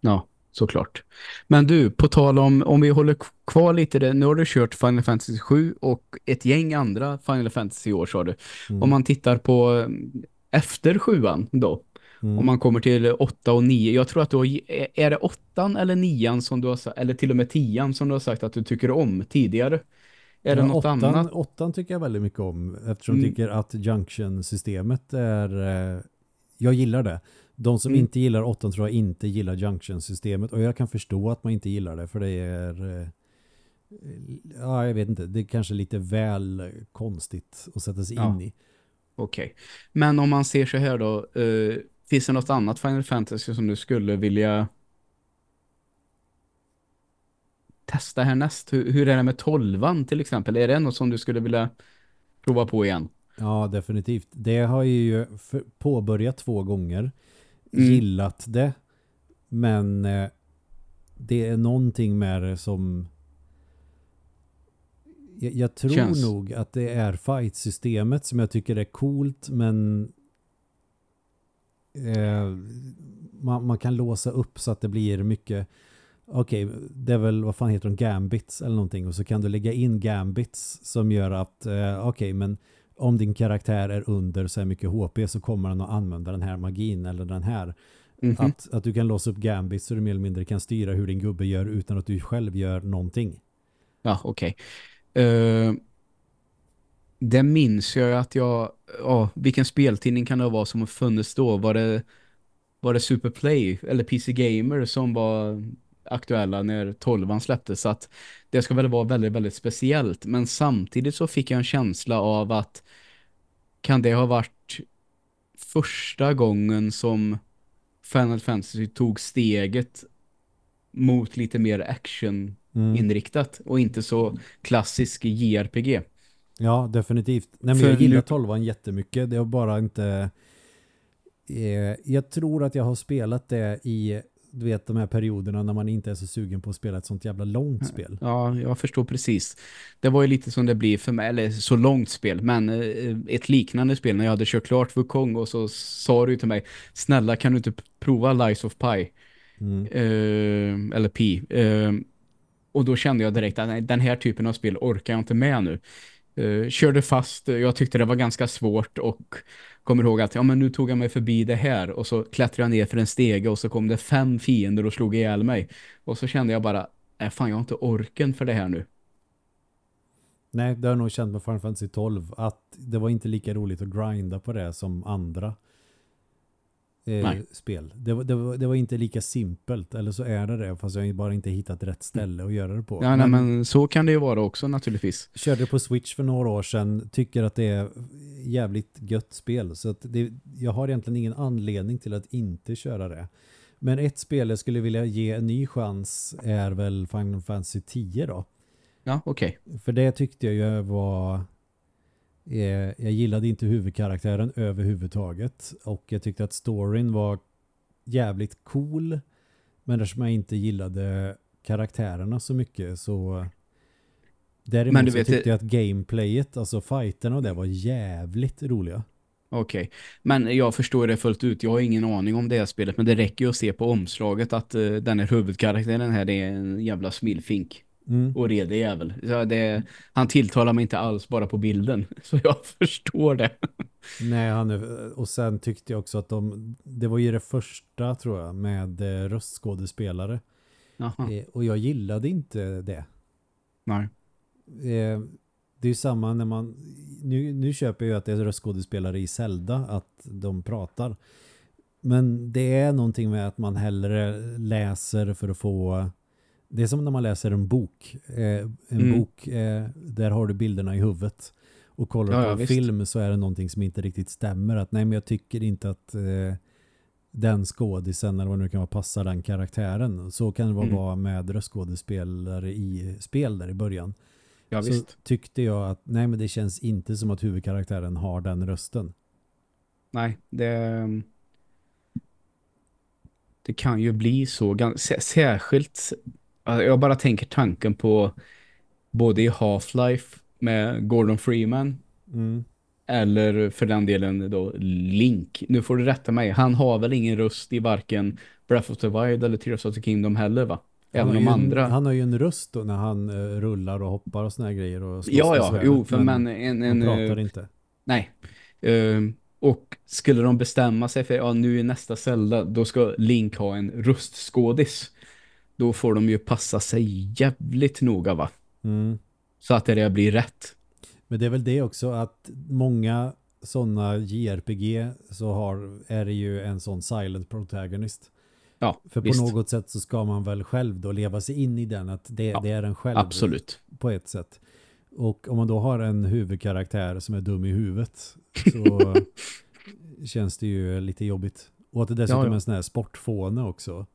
[SPEAKER 2] Ja, såklart. Men du, på tal om, om vi håller kvar lite där, nu har du kört Final Fantasy 7 och ett gäng andra Final Fantasy i år sa du.
[SPEAKER 1] Mm.
[SPEAKER 2] Om man tittar på mm, efter sjuan då,
[SPEAKER 1] Mm.
[SPEAKER 2] om man kommer till 8 och 9, jag tror att du har, är- det åttan eller nian som du har sagt, eller till och med tian som du har sagt att du tycker om tidigare? Är det
[SPEAKER 1] Ja,
[SPEAKER 2] något
[SPEAKER 1] åttan,
[SPEAKER 2] annat?
[SPEAKER 1] Åttan tycker jag väldigt mycket om eftersom
[SPEAKER 2] Mm.
[SPEAKER 1] jag tycker att Junction-systemet är... eh, Jag gillar det. De som
[SPEAKER 2] Mm.
[SPEAKER 1] inte gillar åttan tror jag inte gillar Junction-systemet och jag kan förstå att man inte gillar det för det är... eh, Ja, jag vet inte. Det är kanske lite väl konstigt att sätta sig
[SPEAKER 2] Ja.
[SPEAKER 1] in i.
[SPEAKER 2] Okej. Men om man ser så här då, eh, finns det något annat Final Fantasy som du skulle vilja testa härnäst? Hur, hur är det med tolvan till exempel? Är det något som du skulle vilja prova på igen?
[SPEAKER 1] Ja, definitivt. Det har jag ju påbörjat två gånger.
[SPEAKER 2] Mm.
[SPEAKER 1] Gillat det. Men eh, det är någonting med det som... Jag, jag tror
[SPEAKER 2] Känns.
[SPEAKER 1] nog att det är fight-systemet som jag tycker är coolt men eh, man, man kan låsa upp så att det blir mycket okej, det är väl vad fan heter de, gambits eller någonting och så kan du lägga in gambits som gör att eh, okej, men om din karaktär är under så här mycket HP så kommer den att använda den här magin eller den här.
[SPEAKER 2] Mhm.
[SPEAKER 1] Att, att du kan låsa upp gambits så du mer eller mindre kan styra hur din gubbe gör utan att du själv gör någonting.
[SPEAKER 2] Ja, okej. Eh, det minns jag att jag, ja, vilken speltidning kan det vara som funnits då? Var det, var det Superplay eller PC Gamer som var aktuella när 12 släpptes? Så att det ska väl vara väldigt, väldigt speciellt. Men samtidigt så fick jag en känsla av att kan det ha varit första gången som Final Fantasy tog steget mot lite mer action
[SPEAKER 1] Mm.
[SPEAKER 2] och inte så klassisk JRPG.
[SPEAKER 1] Ja, definitivt. Nej, men jag gillar 12 jättemycket. Det har bara inte... Eh, jag tror att jag har spelat det i du vet de här perioderna när man inte är så sugen på att spela ett sånt jävla långt spel.
[SPEAKER 2] Ja, jag förstår precis. Det var ju lite som det blir för mig, eller så långt spel, men eh, ett liknande spel när jag hade kört klart Wukong och så sa du till mig, snälla kan du inte prova Lies of Pi?
[SPEAKER 1] Mm.
[SPEAKER 2] Eh, eller Pi. Eh, och då kände jag direkt att nej, den här typen av spel orkar jag inte med nu. Uh, körde fast, jag tyckte det var ganska svårt och kommer ihåg att ja, men nu tog jag mig förbi det här och så klättrade jag ner för en stege och så kom det fem fiender och slog ihjäl mig. Och så kände jag bara, äh, fan jag har inte orken för det här nu.
[SPEAKER 1] Nej, det har jag nog känt med Final Fantasy 12 att det var inte lika roligt att grinda på det som andra eh, spel. Det, det, var, det var inte lika simpelt, eller så är det det, fast jag bara inte hittat rätt ställe att göra det på.
[SPEAKER 2] Ja, men, nej, men så kan det ju vara också naturligtvis.
[SPEAKER 1] Körde på Switch för några år sedan, tycker att det är jävligt gött spel, så att det, jag har egentligen ingen anledning till att inte köra det. Men ett spel jag skulle vilja ge en ny chans är väl Final Fantasy 10 då.
[SPEAKER 2] Ja, okej.
[SPEAKER 1] Okay. För det tyckte jag ju var jag gillade inte huvudkaraktären överhuvudtaget och jag tyckte att storyn var jävligt cool men eftersom jag inte gillade karaktärerna så mycket så däremot men du vet, så tyckte jag att gameplayet, alltså fighterna och det var jävligt roliga.
[SPEAKER 2] Okej, okay. men jag förstår det fullt ut. Jag har ingen aning om det här spelet men det räcker ju att se på omslaget att uh, den här huvudkaraktären här är en jävla smilfink. Mm. Och redig jävel. Så det, han tilltalar mig inte alls bara på bilden. [LAUGHS] Så jag förstår det.
[SPEAKER 1] Nej, han är, och sen tyckte jag också att de, det var ju det första tror jag med eh, röstskådespelare. Eh, och jag gillade inte det.
[SPEAKER 2] Nej.
[SPEAKER 1] Eh, det är ju samma när man, nu, nu köper jag ju att det är röstskådespelare i Zelda, att de pratar. Men det är någonting med att man hellre läser för att få det är som när man läser en bok. Eh, en mm. bok, eh, där har du bilderna i huvudet. Och kollar ja, på ja, en film så är det någonting som inte riktigt stämmer. Att nej men jag tycker inte att eh, den skådisen eller vad nu kan vara passar den karaktären. Så kan det vara mm. med röstskådespelare i spel där i början.
[SPEAKER 2] Ja,
[SPEAKER 1] så
[SPEAKER 2] visst.
[SPEAKER 1] tyckte jag att nej men det känns inte som att huvudkaraktären har den rösten.
[SPEAKER 2] Nej, det det kan ju bli så särskilt jag bara tänker tanken på både i Half-Life med Gordon Freeman
[SPEAKER 1] mm.
[SPEAKER 2] eller för den delen då Link. Nu får du rätta mig. Han har väl ingen röst i varken Breath of the Wild eller Tears of the Kingdom heller va? Även de andra.
[SPEAKER 1] han har ju en röst då när han uh, rullar och hoppar och såna här grejer. Och
[SPEAKER 2] ja, ja. Jo, för men, men en, en,
[SPEAKER 1] han pratar uh, inte.
[SPEAKER 2] Nej. Uh, och skulle de bestämma sig för ja, nu är nästa Zelda, då ska Link ha en röstskådis då får de ju passa sig jävligt noga va?
[SPEAKER 1] Mm.
[SPEAKER 2] Så att det blir rätt.
[SPEAKER 1] Men det är väl det också att många sådana JRPG så har, är det ju en sån silent protagonist.
[SPEAKER 2] Ja,
[SPEAKER 1] För visst. på något sätt så ska man väl själv då leva sig in i den att det, ja, det är en själv.
[SPEAKER 2] Absolut.
[SPEAKER 1] På ett sätt. Och om man då har en huvudkaraktär som är dum i huvudet så [LAUGHS] känns det ju lite jobbigt. Och att det dessutom ja, ja. är en sån här sportfåne också.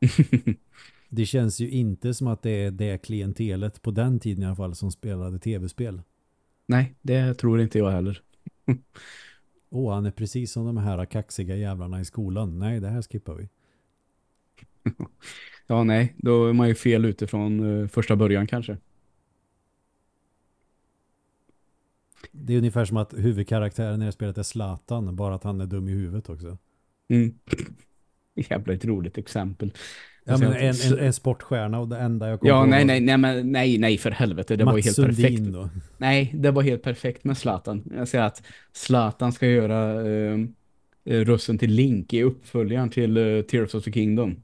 [SPEAKER 1] [LAUGHS] det känns ju inte som att det är det klientelet på den tiden i alla fall som spelade tv-spel.
[SPEAKER 2] Nej, det tror inte jag heller. [LAUGHS]
[SPEAKER 1] Åh, oh, han är precis som de här kaxiga jävlarna i skolan. Nej, det här skippar vi. [LAUGHS]
[SPEAKER 2] ja, nej. Då är man ju fel utifrån uh, första början kanske.
[SPEAKER 1] Det är ungefär som att huvudkaraktären i det spelet är Zlatan, bara att han är dum i huvudet också.
[SPEAKER 2] Mm. [LAUGHS] Jävla ett roligt exempel.
[SPEAKER 1] Ja, men en, en, en, sportstjärna och det enda jag kommer
[SPEAKER 2] Ja, nej, nej, nej, men, nej, nej, för helvete. Det Mats var helt Sundin perfekt. Då. Nej, det var helt perfekt med Zlatan. Jag säger att Zlatan ska göra uh, rösten till Link i uppföljaren till uh, Tears of the Kingdom.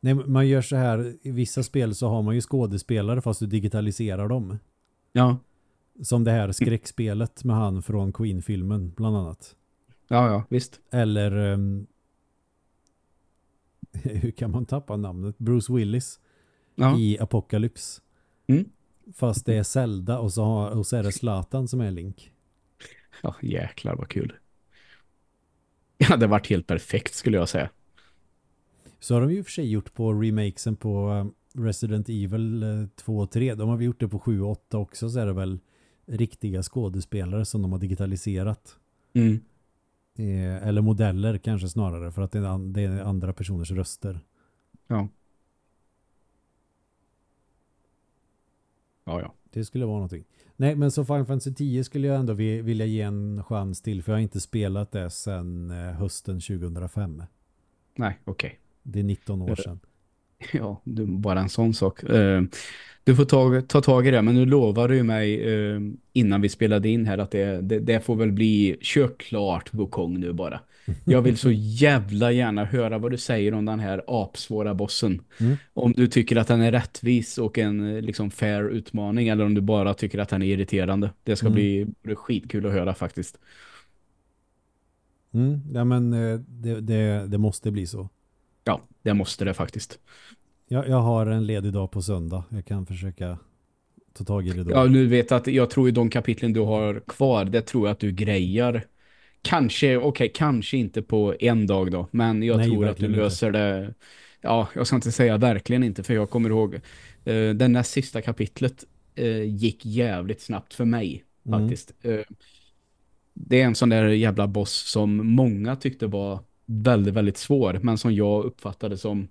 [SPEAKER 1] Nej, man gör så här. I vissa spel så har man ju skådespelare fast du digitaliserar dem.
[SPEAKER 2] Ja.
[SPEAKER 1] Som det här skräckspelet med han från Queen-filmen bland annat.
[SPEAKER 2] Ja, ja, visst.
[SPEAKER 1] Eller um, [LAUGHS] hur kan man tappa namnet? Bruce Willis ja. i Apocalypse.
[SPEAKER 2] Mm.
[SPEAKER 1] Fast det är Zelda och så, har, och så är det Zlatan som är Link.
[SPEAKER 2] Ja, jäklar vad kul. Det varit helt perfekt skulle jag säga.
[SPEAKER 1] Så har de ju för sig gjort på remakesen på um, Resident Evil 2 och 3. De har vi gjort det på 7 och 8 också så är det väl riktiga skådespelare som de har digitaliserat.
[SPEAKER 2] Mm.
[SPEAKER 1] Eh, eller modeller kanske snarare för att det är, det är andra personers röster.
[SPEAKER 2] Ja. Ja, ja.
[SPEAKER 1] Det skulle vara någonting. Nej, men så Final Fantasy 10 skulle jag ändå vilja ge en chans till för jag har inte spelat det sedan eh, hösten 2005.
[SPEAKER 2] Nej, okej. Okay.
[SPEAKER 1] Det är 19 år sedan. [LAUGHS]
[SPEAKER 2] Ja, du, bara en sån sak. Eh, du får ta, ta tag i det, men nu lovar du mig eh, innan vi spelade in här att det, det, det får väl bli kör klart Wukong nu bara. [LAUGHS] Jag vill så jävla gärna höra vad du säger om den här apsvåra bossen.
[SPEAKER 1] Mm.
[SPEAKER 2] Om du tycker att den är rättvis och en liksom fair utmaning eller om du bara tycker att den är irriterande. Det ska
[SPEAKER 1] Mm.
[SPEAKER 2] bli skitkul att höra faktiskt.
[SPEAKER 1] Mm. Ja, men eh, det, det, det måste bli så.
[SPEAKER 2] Det måste det faktiskt.
[SPEAKER 1] Jag, jag har en ledig dag på söndag. Jag kan försöka ta tag i det då.
[SPEAKER 2] Ja, nu vet jag att jag tror ju de kapitlen du har kvar, det tror jag att du grejar. Kanske, okej, kanske inte på en dag då, men jag
[SPEAKER 1] Nej,
[SPEAKER 2] tror att du
[SPEAKER 1] verkligen inte.
[SPEAKER 2] löser det. Ja, jag ska inte säga verkligen inte, för jag kommer ihåg eh, den näst sista kapitlet eh, gick jävligt snabbt för mig,
[SPEAKER 1] Mm.
[SPEAKER 2] faktiskt. Eh, det är en sån där jävla boss som många tyckte var väldigt, väldigt svår, men som jag uppfattade som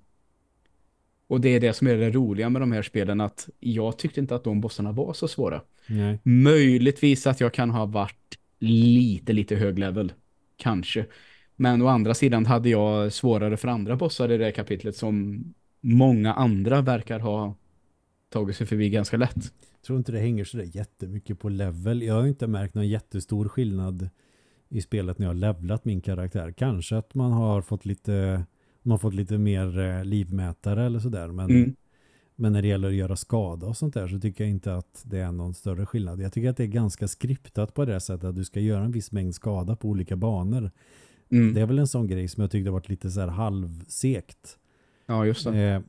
[SPEAKER 2] och det är det som är det roliga med de här spelen att jag tyckte inte att de bossarna var så svåra.
[SPEAKER 1] Nej.
[SPEAKER 2] Möjligtvis att jag kan ha varit lite, lite hög level. Kanske. Men å andra sidan hade jag svårare för andra bossar i det här kapitlet som många andra verkar ha tagit sig förbi ganska lätt.
[SPEAKER 1] Jag tror inte det hänger så där jättemycket på level. Jag har inte märkt någon jättestor skillnad i spelet när jag har levlat min karaktär. Kanske att man har fått lite man har fått lite mer eh, livmätare eller sådär. Men,
[SPEAKER 2] Mm.
[SPEAKER 1] men när det gäller att göra skada och sånt där så tycker jag inte att det är någon större skillnad. Jag tycker att det är ganska skriptat på det sättet att du ska göra en viss mängd skada på olika banor.
[SPEAKER 2] Mm.
[SPEAKER 1] Det är väl en sån grej som jag tyckte varit lite så här halvsekt.
[SPEAKER 2] Ja, just det.
[SPEAKER 1] Eh,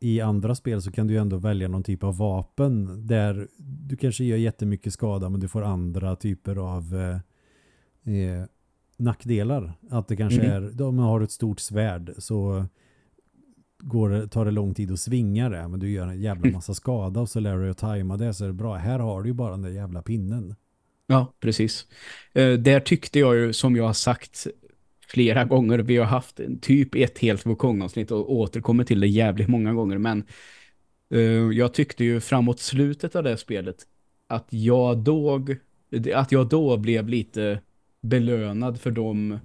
[SPEAKER 1] I andra spel så kan du ändå välja någon typ av vapen där du kanske gör jättemycket skada men du får andra typer av eh, nackdelar. Att det kanske
[SPEAKER 2] Mhm.
[SPEAKER 1] är, om man har ett stort svärd så går tar det lång tid att svinga det men du gör en jävla massa skada och så lär du dig att tajma det så är det bra. Här har du ju bara den där jävla pinnen.
[SPEAKER 2] Ja, precis. Eh, där tyckte jag ju, som jag har sagt flera gånger, vi har haft en typ ett helt Wukong-avsnitt och återkommer till det jävligt många gånger, men eh, jag tyckte ju framåt slutet av det spelet att jag då, att jag då blev lite belönad för dem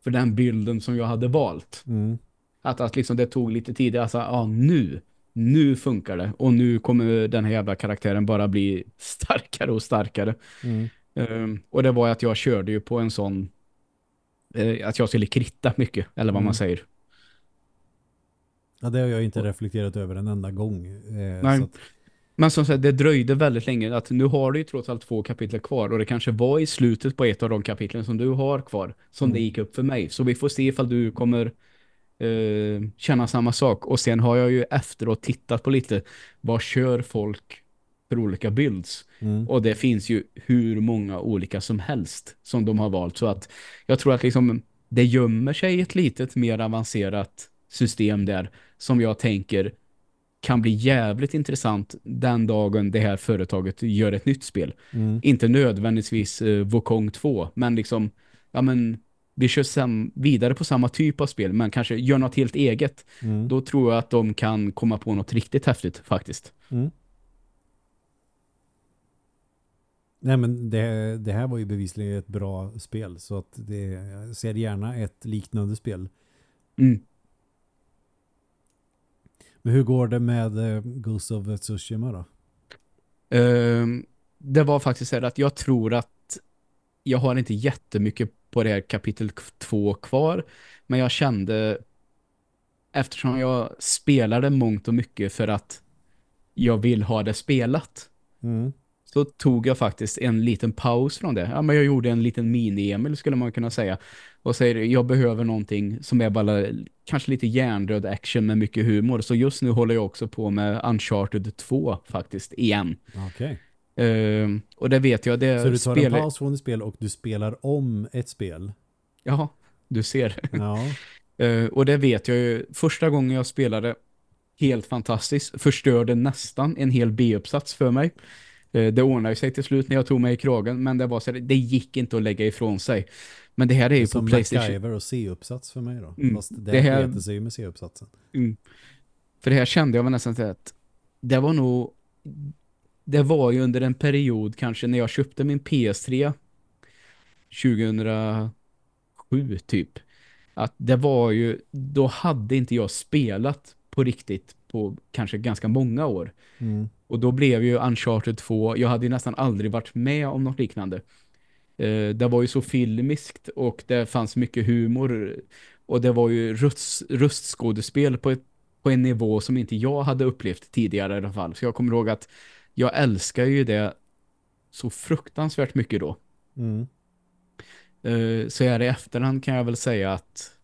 [SPEAKER 2] för den bilden som jag hade valt.
[SPEAKER 1] Mm.
[SPEAKER 2] Att, att liksom det tog lite tid. Alltså, ja, nu. Nu funkar det. Och nu kommer den här jävla karaktären bara bli [LAUGHS] starkare och starkare.
[SPEAKER 1] Mm.
[SPEAKER 2] Ehm, och det var att jag körde ju på en sån eh, att jag skulle kritta mycket, eller vad
[SPEAKER 1] Mm.
[SPEAKER 2] man säger.
[SPEAKER 1] Ja, det har jag inte reflekterat över en enda gång. Eh,
[SPEAKER 2] Nej.
[SPEAKER 1] att,
[SPEAKER 2] Men som sagt, det dröjde väldigt länge. Att nu har du ju trots allt två kapitel kvar. Och det kanske var i slutet på ett av de kapitlen som du har kvar. Som
[SPEAKER 1] Mm.
[SPEAKER 2] det gick upp för mig. Så vi får se ifall du kommer eh, känna samma sak. Och sen har jag ju efteråt tittat på lite. Vad kör folk för olika builds?
[SPEAKER 1] mm.
[SPEAKER 2] Och det finns ju hur många olika som helst som de har valt. Så att jag tror att liksom det gömmer sig ett litet mer avancerat system där som jag tänker kan bli jävligt intressant den dagen det här företaget gör ett nytt spel.
[SPEAKER 1] Mm.
[SPEAKER 2] Inte nödvändigtvis eh, Wukong 2, men liksom ja men vi kör sam vidare på samma typ av spel men kanske gör något helt eget.
[SPEAKER 1] Mm.
[SPEAKER 2] Då tror jag att de kan komma på något riktigt häftigt faktiskt.
[SPEAKER 1] Mm. Nej men det, det här var ju bevisligen ett bra spel så att det, jag ser gärna ett liknande spel.
[SPEAKER 2] Mm.
[SPEAKER 1] Men hur går det med eh, Ghost of Tsushima då?
[SPEAKER 2] Ehm, det var faktiskt så att jag tror att jag har inte jättemycket på det här kapitel 2 kvar. Men jag kände eftersom jag spelade mångt och mycket för att jag vill ha det spelat
[SPEAKER 1] Mm.
[SPEAKER 2] Så tog jag faktiskt en liten paus från det. Ja, men jag gjorde en liten mini-Emil skulle man kunna säga. Och säger jag behöver någonting som är bara kanske lite hjärndöd action med mycket humor. Så just nu håller jag också på med Uncharted 2 faktiskt igen.
[SPEAKER 1] Okej.
[SPEAKER 2] Ehm, och det vet jag. Det
[SPEAKER 1] Så du tar en
[SPEAKER 2] spelar-
[SPEAKER 1] paus från ett spel och du spelar om ett spel?
[SPEAKER 2] Ja, du ser.
[SPEAKER 1] Ja. [LAUGHS]
[SPEAKER 2] Eh, och det vet jag ju. Första gången jag spelade helt fantastiskt. Förstörde nästan en hel B-uppsats för mig. Eh, det ordnade sig till slut när jag tog mig i kragen. Men det var så det gick inte att lägga ifrån sig. Men det här är
[SPEAKER 1] Det är
[SPEAKER 2] ju på
[SPEAKER 1] som
[SPEAKER 2] Playstation.
[SPEAKER 1] MacGyver och C-uppsats för mig då.
[SPEAKER 2] Mm.
[SPEAKER 1] Fast det,
[SPEAKER 2] Det här-
[SPEAKER 1] här... sig ju med C-uppsatsen.
[SPEAKER 2] Mm. För det här kände jag väl nästan att det var nog det var ju under en period kanske när jag köpte min PS3 2007 typ att det var ju då hade inte jag spelat på riktigt på kanske ganska många år.
[SPEAKER 1] Mm.
[SPEAKER 2] Och då blev ju Uncharted 2, jag hade ju nästan aldrig varit med om något liknande. Eh, det var ju så filmiskt och det fanns mycket humor och det var ju röst, röstskådespel på, ett, på en nivå som inte jag hade upplevt tidigare i alla fall. Så jag kommer ihåg att jag älskar ju det så fruktansvärt mycket då.
[SPEAKER 1] Mm.
[SPEAKER 2] Eh, så här i efterhand kan jag väl säga att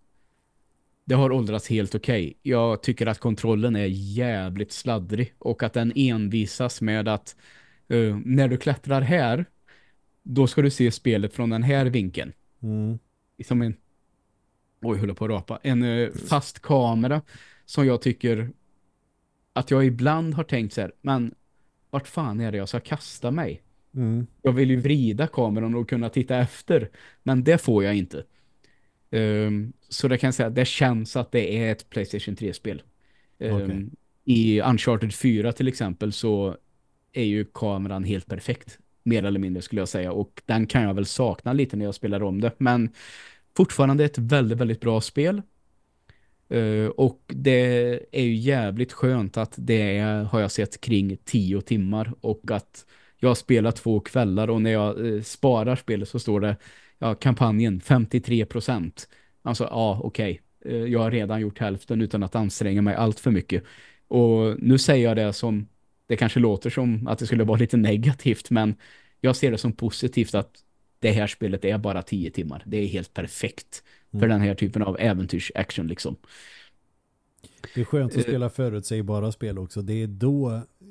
[SPEAKER 2] det har åldrats helt okej. Okay. Jag tycker att kontrollen är jävligt sladdrig och att den envisas med att uh, när du klättrar här då ska du se spelet från den här vinkeln.
[SPEAKER 1] Mm.
[SPEAKER 2] Som en oj, håller på att rapa. En uh, fast kamera som jag tycker att jag ibland har tänkt så här, men vart fan är det jag ska kasta mig?
[SPEAKER 1] Mm.
[SPEAKER 2] Jag vill ju vrida kameran och kunna titta efter, men det får jag inte. Um, så det kan jag säga, det känns att det är ett Playstation 3-spel. Um,
[SPEAKER 1] Okay.
[SPEAKER 2] I Uncharted 4 till exempel så är ju kameran helt perfekt. Mer eller mindre skulle jag säga. Och den kan jag väl sakna lite när jag spelar om det. Men fortfarande ett väldigt, väldigt bra spel. Uh, och det är ju jävligt skönt att det är, har jag sett kring 10 timmar. Och att jag har spelat två kvällar och när jag uh, sparar spelet så står det ja, kampanjen 53%. Alltså, ja, okej. Okay. Jag har redan gjort hälften utan att anstränga mig allt för mycket. Och nu säger jag det som, det kanske låter som att det skulle vara lite negativt, men jag ser det som positivt att det här spelet är bara 10 timmar. Det är helt perfekt
[SPEAKER 1] Mm.
[SPEAKER 2] för den här typen av äventyrs-action liksom.
[SPEAKER 1] Det är skönt att
[SPEAKER 2] Eh.
[SPEAKER 1] spela förutsägbara spel också. Det är då,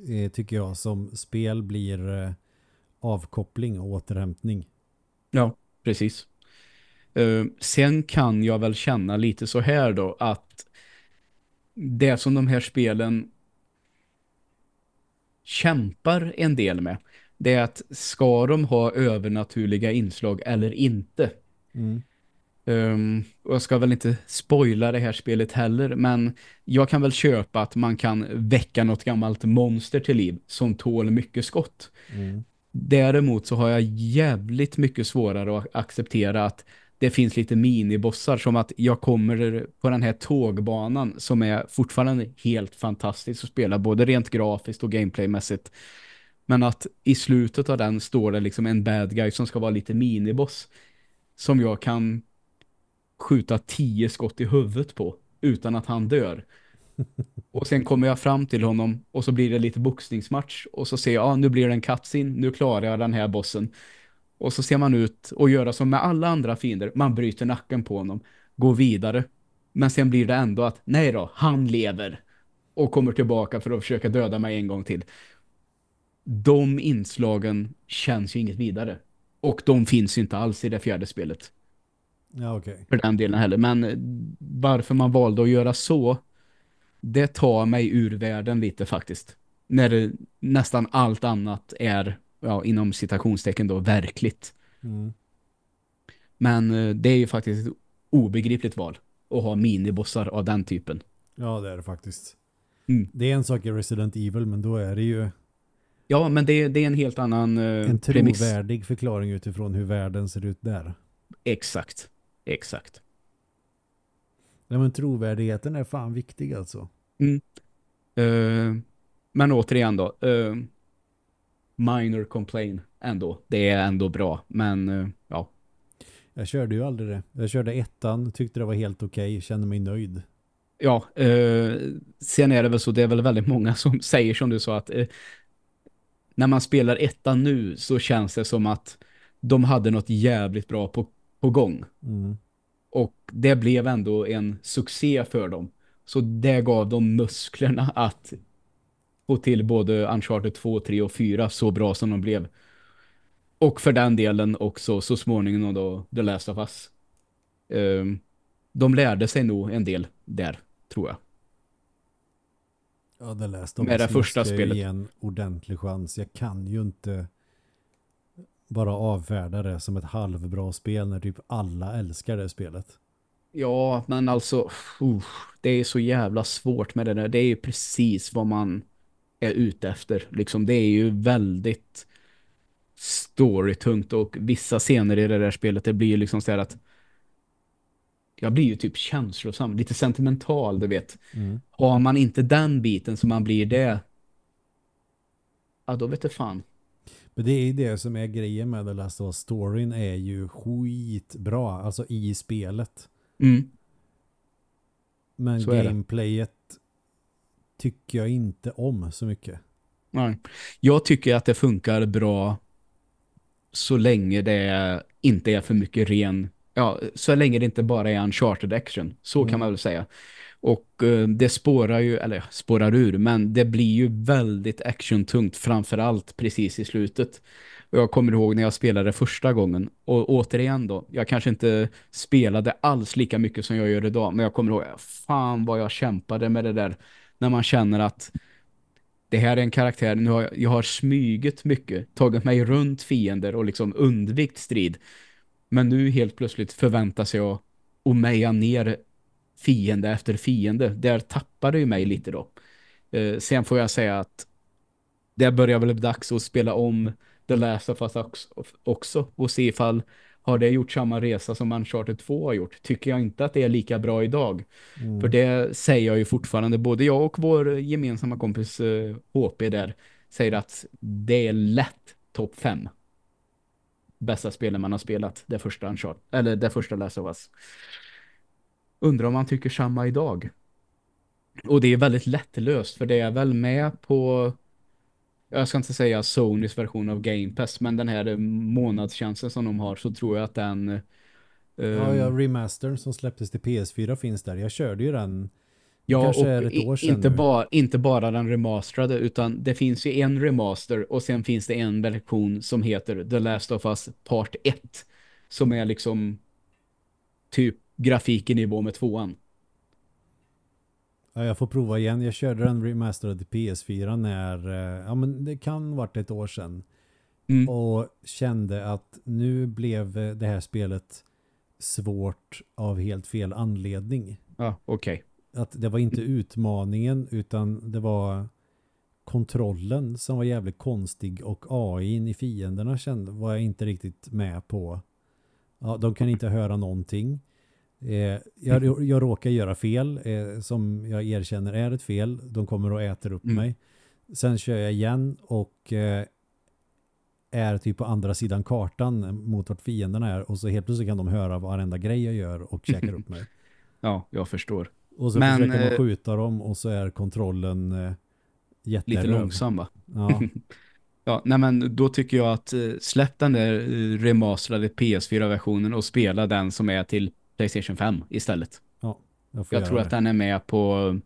[SPEAKER 1] eh, tycker jag, som spel blir eh, avkoppling och återhämtning.
[SPEAKER 2] Ja, precis. Uh, sen kan jag väl känna lite så här då att det som de här spelen kämpar en del med det är att ska de ha övernaturliga inslag eller inte?
[SPEAKER 1] Mm.
[SPEAKER 2] Um, och jag ska väl inte spoila det här spelet heller, men jag kan väl köpa att man kan väcka något gammalt monster till liv som tål mycket skott.
[SPEAKER 1] Mm.
[SPEAKER 2] Däremot så har jag jävligt mycket svårare att acceptera att det finns lite minibossar som att jag kommer på den här tågbanan som är fortfarande helt fantastisk att spela både rent grafiskt och gameplaymässigt. Men att i slutet av den står det liksom en bad guy som ska vara lite miniboss som jag kan skjuta tio skott i huvudet på utan att han dör. [LAUGHS] Och sen kommer jag fram till honom och så blir det lite boxningsmatch och så ser jag, ja nu blir det en cutscene, nu klarar jag den här bossen. Och så ser man ut och göra som med alla andra fiender, man bryter nacken på honom, går vidare. Men sen blir det ändå att, nej då, han lever och kommer tillbaka för att försöka döda mig en gång till. De inslagen känns ju inget vidare. Och de finns ju inte alls i det fjärde spelet
[SPEAKER 1] Ja, okej.
[SPEAKER 2] för den delen heller. Men varför man valde att göra så, det tar mig ur världen lite faktiskt. När nästan allt annat är, ja, inom citationstecken då, verkligt.
[SPEAKER 1] Mm.
[SPEAKER 2] Men eh, det är ju faktiskt ett obegripligt val att ha minibossar av den typen.
[SPEAKER 1] Ja, det är det faktiskt.
[SPEAKER 2] Mm.
[SPEAKER 1] Det är en sak i Resident Evil, men då är det ju
[SPEAKER 2] Ja, men det, det är en helt annan eh,
[SPEAKER 1] en
[SPEAKER 2] premiss.
[SPEAKER 1] trovärdig förklaring utifrån hur världen ser ut där.
[SPEAKER 2] Exakt, exakt.
[SPEAKER 1] Ja, men trovärdigheten är fan viktig alltså.
[SPEAKER 2] Eh, men återigen då, eh, minor complain ändå. Det är ändå bra, men eh, ja.
[SPEAKER 1] Jag körde ju aldrig det. Jag körde ettan, tyckte det var helt okej, kände mig nöjd.
[SPEAKER 2] Ja, sen är det väl så, det är väl väldigt många som [LAUGHS] säger som du sa att när man spelar ettan nu så känns det som att de hade något jävligt bra på, på gång.
[SPEAKER 1] Mm.
[SPEAKER 2] Och det blev ändå en succé för dem. Så det gav dem musklerna att få till både Uncharted 2, 3 och 4 så bra som de blev. Och för den delen också så småningom då The Last of Us. Ehm, de lärde sig nog en del där, tror jag.
[SPEAKER 1] Ja, det läste om
[SPEAKER 2] Med det första spelet.
[SPEAKER 1] en ordentlig chans. Jag kan ju inte bara avfärda det som ett halvbra spel när typ alla älskar det spelet.
[SPEAKER 2] Ja, men alltså uh, det är så jävla svårt med det där. Det är ju precis vad man är ute efter. Liksom, det är ju väldigt storytungt och vissa scener i det där spelet det blir ju liksom så här att jag blir ju typ känslosam, lite sentimental, du vet.
[SPEAKER 1] Mm.
[SPEAKER 2] Har man inte den biten som man blir det, ja då vet det fan.
[SPEAKER 1] Men det är det som är grejen med The Last of Us storyn är ju skitbra, alltså i spelet.
[SPEAKER 2] Mm.
[SPEAKER 1] Men
[SPEAKER 2] Så
[SPEAKER 1] gameplayet tycker jag inte om så mycket.
[SPEAKER 2] Nej. Jag tycker att det funkar bra så länge det inte är för mycket ren, ja, så länge det inte bara är uncharted action. Så
[SPEAKER 1] Mm.
[SPEAKER 2] kan man väl säga. Och eh, det spårar ju, eller spårar ur, men det blir ju väldigt actiontungt, framförallt precis i slutet. Och jag kommer ihåg när jag spelade första gången, och återigen då, jag kanske inte spelade alls lika mycket som jag gör idag, men jag kommer ihåg, fan vad jag kämpade med det där, när man känner att det här är en karaktär, nu har jag, jag har smyget mycket, tagit mig runt fiender och liksom undvikt strid. Men nu helt plötsligt förväntas jag att meja ner fiende efter fiende. Där tappade ju mig lite då. Eh, sen får jag säga att det börjar väl bli dags att spela om The Last of Us också, och se ifall har det gjort samma resa som Uncharted 2 har gjort. Tycker jag inte att det är lika bra idag.
[SPEAKER 1] Mm.
[SPEAKER 2] För det säger jag ju fortfarande, både jag och vår gemensamma kompis eh, HP där säger att det är lätt topp 5 bästa spelen man har spelat, det första Uncharted, eller det första Last of Us. Undrar om man tycker samma idag. Och det är väldigt lättlöst, för det är väl med på jag ska inte säga Sonys version av Game Pass, men den här månadstjänsten som de har så tror jag att den eh,
[SPEAKER 1] Ja, ja, remastern som släpptes till PS4 finns där. Jag körde ju den
[SPEAKER 2] Ja,
[SPEAKER 1] kanske
[SPEAKER 2] och inte,
[SPEAKER 1] nu.
[SPEAKER 2] bara, inte bara den remasterade utan det finns ju en remaster och sen finns det en version som heter The Last of Us Part 1 som är liksom typ grafik i nivå med tvåan.
[SPEAKER 1] Ja, jag får prova igen. Jag körde den remasterad till PS4 när, eh, ja men det kan varit ett år sedan.
[SPEAKER 2] Mm.
[SPEAKER 1] Och kände att nu blev det här spelet svårt av helt fel anledning.
[SPEAKER 2] Ja, okej.
[SPEAKER 1] Att det var inte utmaningen utan det var kontrollen som var jävligt konstig och AI i fienderna kände, var jag inte riktigt med på. Ja, de kan inte höra någonting. Eh, jag, jag råkar göra fel eh, som jag erkänner är ett fel. De kommer och äter upp
[SPEAKER 2] Mm.
[SPEAKER 1] mig. Sen kör jag igen och eh, är typ på andra sidan kartan mot vart fienderna är och så helt plötsligt kan de höra varenda grej jag gör och käkar upp mig. [LAUGHS]
[SPEAKER 2] Ja, jag förstår.
[SPEAKER 1] Och så
[SPEAKER 2] Men,
[SPEAKER 1] försöker man
[SPEAKER 2] eh,
[SPEAKER 1] skjuta dem och så är kontrollen eh,
[SPEAKER 2] Lite
[SPEAKER 1] jättelång.
[SPEAKER 2] långsam va?
[SPEAKER 1] Ja, [LAUGHS]
[SPEAKER 2] Ja, nej men då tycker jag att eh, släpp den där eh, remasterade PS4-versionen och spela den som är till Playstation 5 istället.
[SPEAKER 1] jag får
[SPEAKER 2] Jag
[SPEAKER 1] göra
[SPEAKER 2] tror
[SPEAKER 1] det.
[SPEAKER 2] att den är med på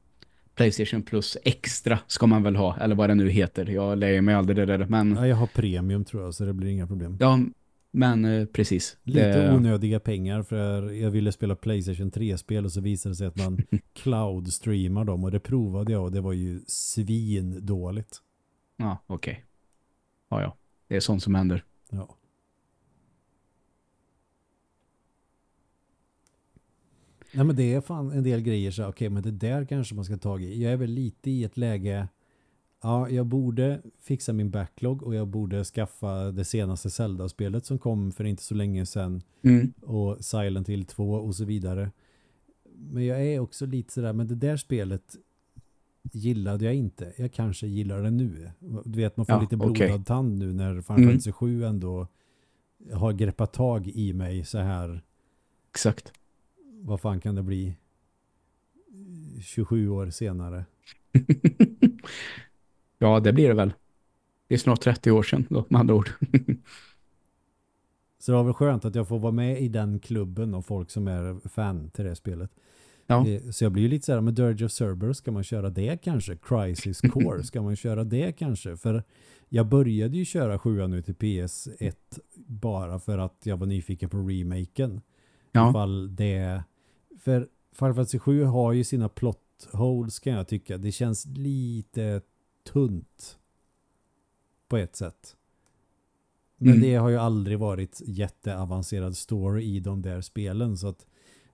[SPEAKER 2] Playstation Plus Extra ska man väl ha, eller vad det nu heter. Jag lägger mig aldrig det där, men
[SPEAKER 1] Ja, jag har premium tror jag så det blir inga problem.
[SPEAKER 2] ja, men eh, precis.
[SPEAKER 1] Lite
[SPEAKER 2] Det-
[SPEAKER 1] onödiga pengar för jag ville spela Playstation 3-spel och så visade det sig att man [LAUGHS] cloud-streamar dem och det provade jag och det var ju svin dåligt.
[SPEAKER 2] Ja, okej. Ja, ja. Det är sånt som händer.
[SPEAKER 1] Ja. Nej men det är fan en del grejer så okej men det där kanske man ska ta i. Jag är väl lite i ett läge ja jag borde fixa min backlog och jag borde skaffa det senaste Zelda-spelet som kom för inte så länge sedan
[SPEAKER 2] Mm.
[SPEAKER 1] och Silent Hill 2 och så vidare. Men jag är också lite sådär, men det där spelet gillade jag inte. Jag kanske gillar det nu. Du vet, man får
[SPEAKER 2] Ja,
[SPEAKER 1] lite blodad
[SPEAKER 2] okej.
[SPEAKER 1] tand nu när Final
[SPEAKER 2] Mm.
[SPEAKER 1] Fantasy 7 ändå har greppat tag i mig så här.
[SPEAKER 2] Exakt.
[SPEAKER 1] Vad fan kan det bli? 27 år senare. [LAUGHS]
[SPEAKER 2] ja, det blir det väl. Det är snart 30 år sedan då, med andra ord. [LAUGHS]
[SPEAKER 1] Så det var väl skönt att jag får vara med i den klubben och folk som är fan till det spelet.
[SPEAKER 2] Ja.
[SPEAKER 1] Eh, Så jag blir ju lite så här, med Dirge of Cerberus ska man köra det kanske? Crisis [LAUGHS] Core, ska man köra det kanske? För jag började ju köra 7 nu till PS1 bara för att jag var nyfiken på remaken.
[SPEAKER 2] Ja.
[SPEAKER 1] Ifall det... För Final Fantasy 7 har ju sina plot holes kan jag tycka. Det känns lite tunt på ett sätt. Men
[SPEAKER 2] Mm.
[SPEAKER 1] det har ju aldrig varit jätteavancerad story i de där spelen så att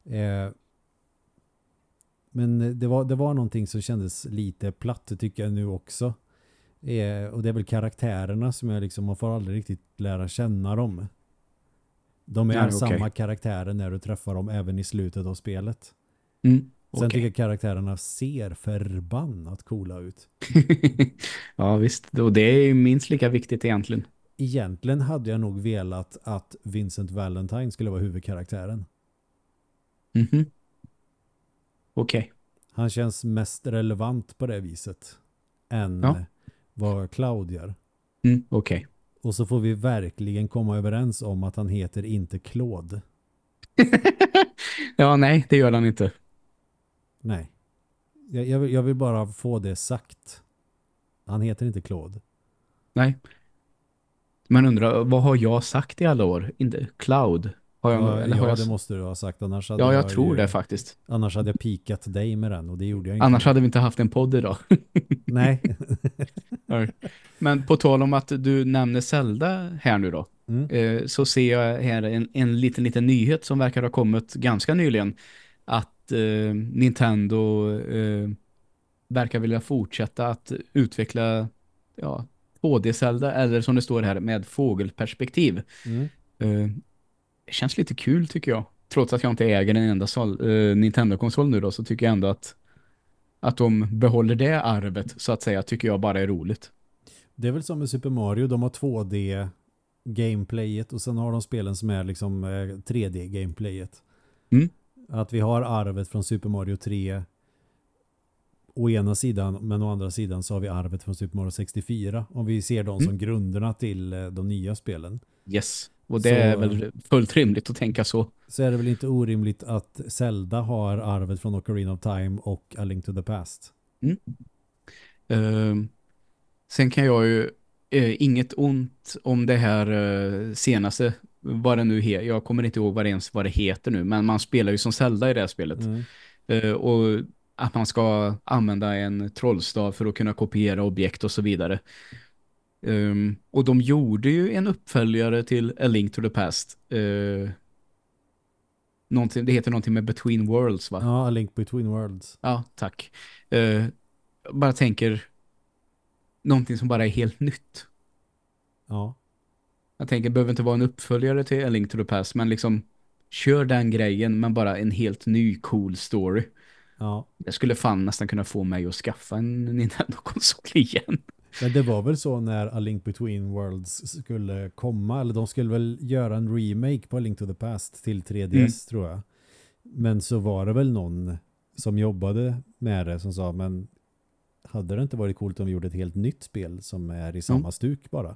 [SPEAKER 1] eh, men det var, det var någonting som kändes lite platt det tycker jag nu också. Eh, och det är väl karaktärerna som jag liksom, man får aldrig riktigt lära känna dem. De är
[SPEAKER 2] okej.
[SPEAKER 1] samma karaktärer när du träffar dem även i slutet av spelet.
[SPEAKER 2] Mm,
[SPEAKER 1] Sen
[SPEAKER 2] okej.
[SPEAKER 1] tycker jag karaktärerna ser förbannat coola ut. [LAUGHS]
[SPEAKER 2] ja, visst. Och det är ju minst lika viktigt egentligen.
[SPEAKER 1] Egentligen hade jag nog velat att Vincent Valentine skulle vara huvudkaraktären.
[SPEAKER 2] Mhm. Okej.
[SPEAKER 1] Han känns mest relevant på det viset än
[SPEAKER 2] Ja.
[SPEAKER 1] vad Cloud gör.
[SPEAKER 2] Mm, okej.
[SPEAKER 1] Och så får vi verkligen komma överens om att han heter inte Claude. [LAUGHS]
[SPEAKER 2] ja, nej, det gör han inte.
[SPEAKER 1] Nej. Jag, jag, vill, jag vill bara få det sagt. Han heter inte Claude.
[SPEAKER 2] Nej. Men undrar, vad har jag sagt i alla år? Inte Cloud. Har jag,
[SPEAKER 1] Ja,
[SPEAKER 2] eller har
[SPEAKER 1] ja
[SPEAKER 2] jag,
[SPEAKER 1] det måste du ha sagt. Annars hade
[SPEAKER 2] ja, jag tror
[SPEAKER 1] ju,
[SPEAKER 2] det faktiskt.
[SPEAKER 1] Annars hade jag pikat dig med den och det gjorde jag inte.
[SPEAKER 2] Annars hade vi inte haft en podd idag. [LAUGHS]
[SPEAKER 1] Nej. [LAUGHS]
[SPEAKER 2] Men på tal om att du nämner Zelda här nu då.
[SPEAKER 1] Mm.
[SPEAKER 2] eh, så ser jag här en, en liten, liten nyhet som verkar ha kommit ganska nyligen. Att eh, Nintendo eh, verkar vilja fortsätta att utveckla ja, 2D-Zelda eller som det står här med fågelperspektiv.
[SPEAKER 1] Mm.
[SPEAKER 2] Eh, det känns lite kul tycker jag. Trots att jag inte äger en enda eh, Nintendo-konsol nu då så tycker jag ändå att att de behåller det arvet så att säga tycker jag bara är roligt.
[SPEAKER 1] Det är väl som med Super Mario. De har 2D gameplayet och sen har de spelen som är liksom eh, 3D gameplayet.
[SPEAKER 2] Mm.
[SPEAKER 1] Att vi har arvet från Super Mario 3 å ena sidan men å andra sidan så har vi arvet från Super Mario 64 om vi ser dem
[SPEAKER 2] Mm.
[SPEAKER 1] som grunderna till eh, de nya spelen.
[SPEAKER 2] Yes. Och det
[SPEAKER 1] Så-
[SPEAKER 2] är väl fullt rimligt att tänka så.
[SPEAKER 1] Så är det väl inte orimligt att Zelda har arvet från Ocarina of Time och A Link to the Past.
[SPEAKER 2] Ehm, sen kan jag ju eh, inget ont om det här eh, senaste vad det nu heter. Jag kommer inte ihåg vad det ens vad det heter nu, men man spelar ju som Zelda i det här spelet.
[SPEAKER 1] Mm.
[SPEAKER 2] Eh, och att man ska använda en trollstav för att kunna kopiera objekt och så vidare. Ehm, och de gjorde ju en uppföljare till A Link to the Past. Uh, det heter någonting med Between Worlds va?
[SPEAKER 1] Ja, A Link Between Worlds.
[SPEAKER 2] Ja, tack. Eh, bara tänker någonting som bara är helt nytt.
[SPEAKER 1] Ja.
[SPEAKER 2] Jag tänker, det behöver inte vara en uppföljare till A Link to the Past, men liksom kör den grejen, men bara en helt ny cool story.
[SPEAKER 1] Ja.
[SPEAKER 2] Det skulle fan nästan kunna få mig att skaffa en Nintendo-konsol igen.
[SPEAKER 1] Men det var väl så när A Link Between Worlds skulle komma, eller de skulle väl göra en remake på A Link to the Past till 3DS
[SPEAKER 2] Mm.
[SPEAKER 1] tror jag. Men så var det väl någon som jobbade med det som sa, men hade det inte varit coolt om vi gjorde ett helt nytt spel som är i samma stuk bara?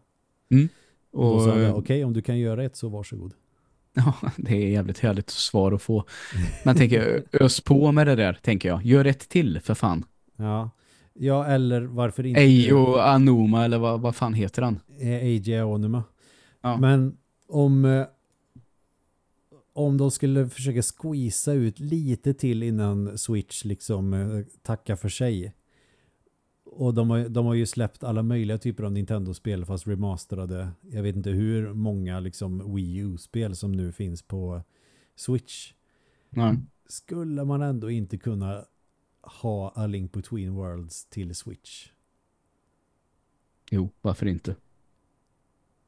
[SPEAKER 1] Och då
[SPEAKER 2] Och,
[SPEAKER 1] sa jag, okej om du kan göra ett så varsågod. [LAUGHS]
[SPEAKER 2] ja, det är jävligt härligt svar att få. Men tänker, ös på med det där, tänker jag. Gör ett till, för fan.
[SPEAKER 1] Ja, ja eller varför inte
[SPEAKER 2] Ejo Anoma, eller vad, vad fan heter han?
[SPEAKER 1] eh, AJ Onuma.
[SPEAKER 2] Ja.
[SPEAKER 1] Men om eh, om de skulle försöka squeeza ut lite till innan Switch liksom eh, tackar för sig. Och de har, de har ju släppt alla möjliga typer av Nintendo-spel fast remasterade. Jag vet inte hur många liksom Wii U-spel som nu finns på Switch.
[SPEAKER 2] Ja.
[SPEAKER 1] Skulle man ändå inte kunna ha A Link Between Worlds till Switch?
[SPEAKER 2] Jo, varför inte?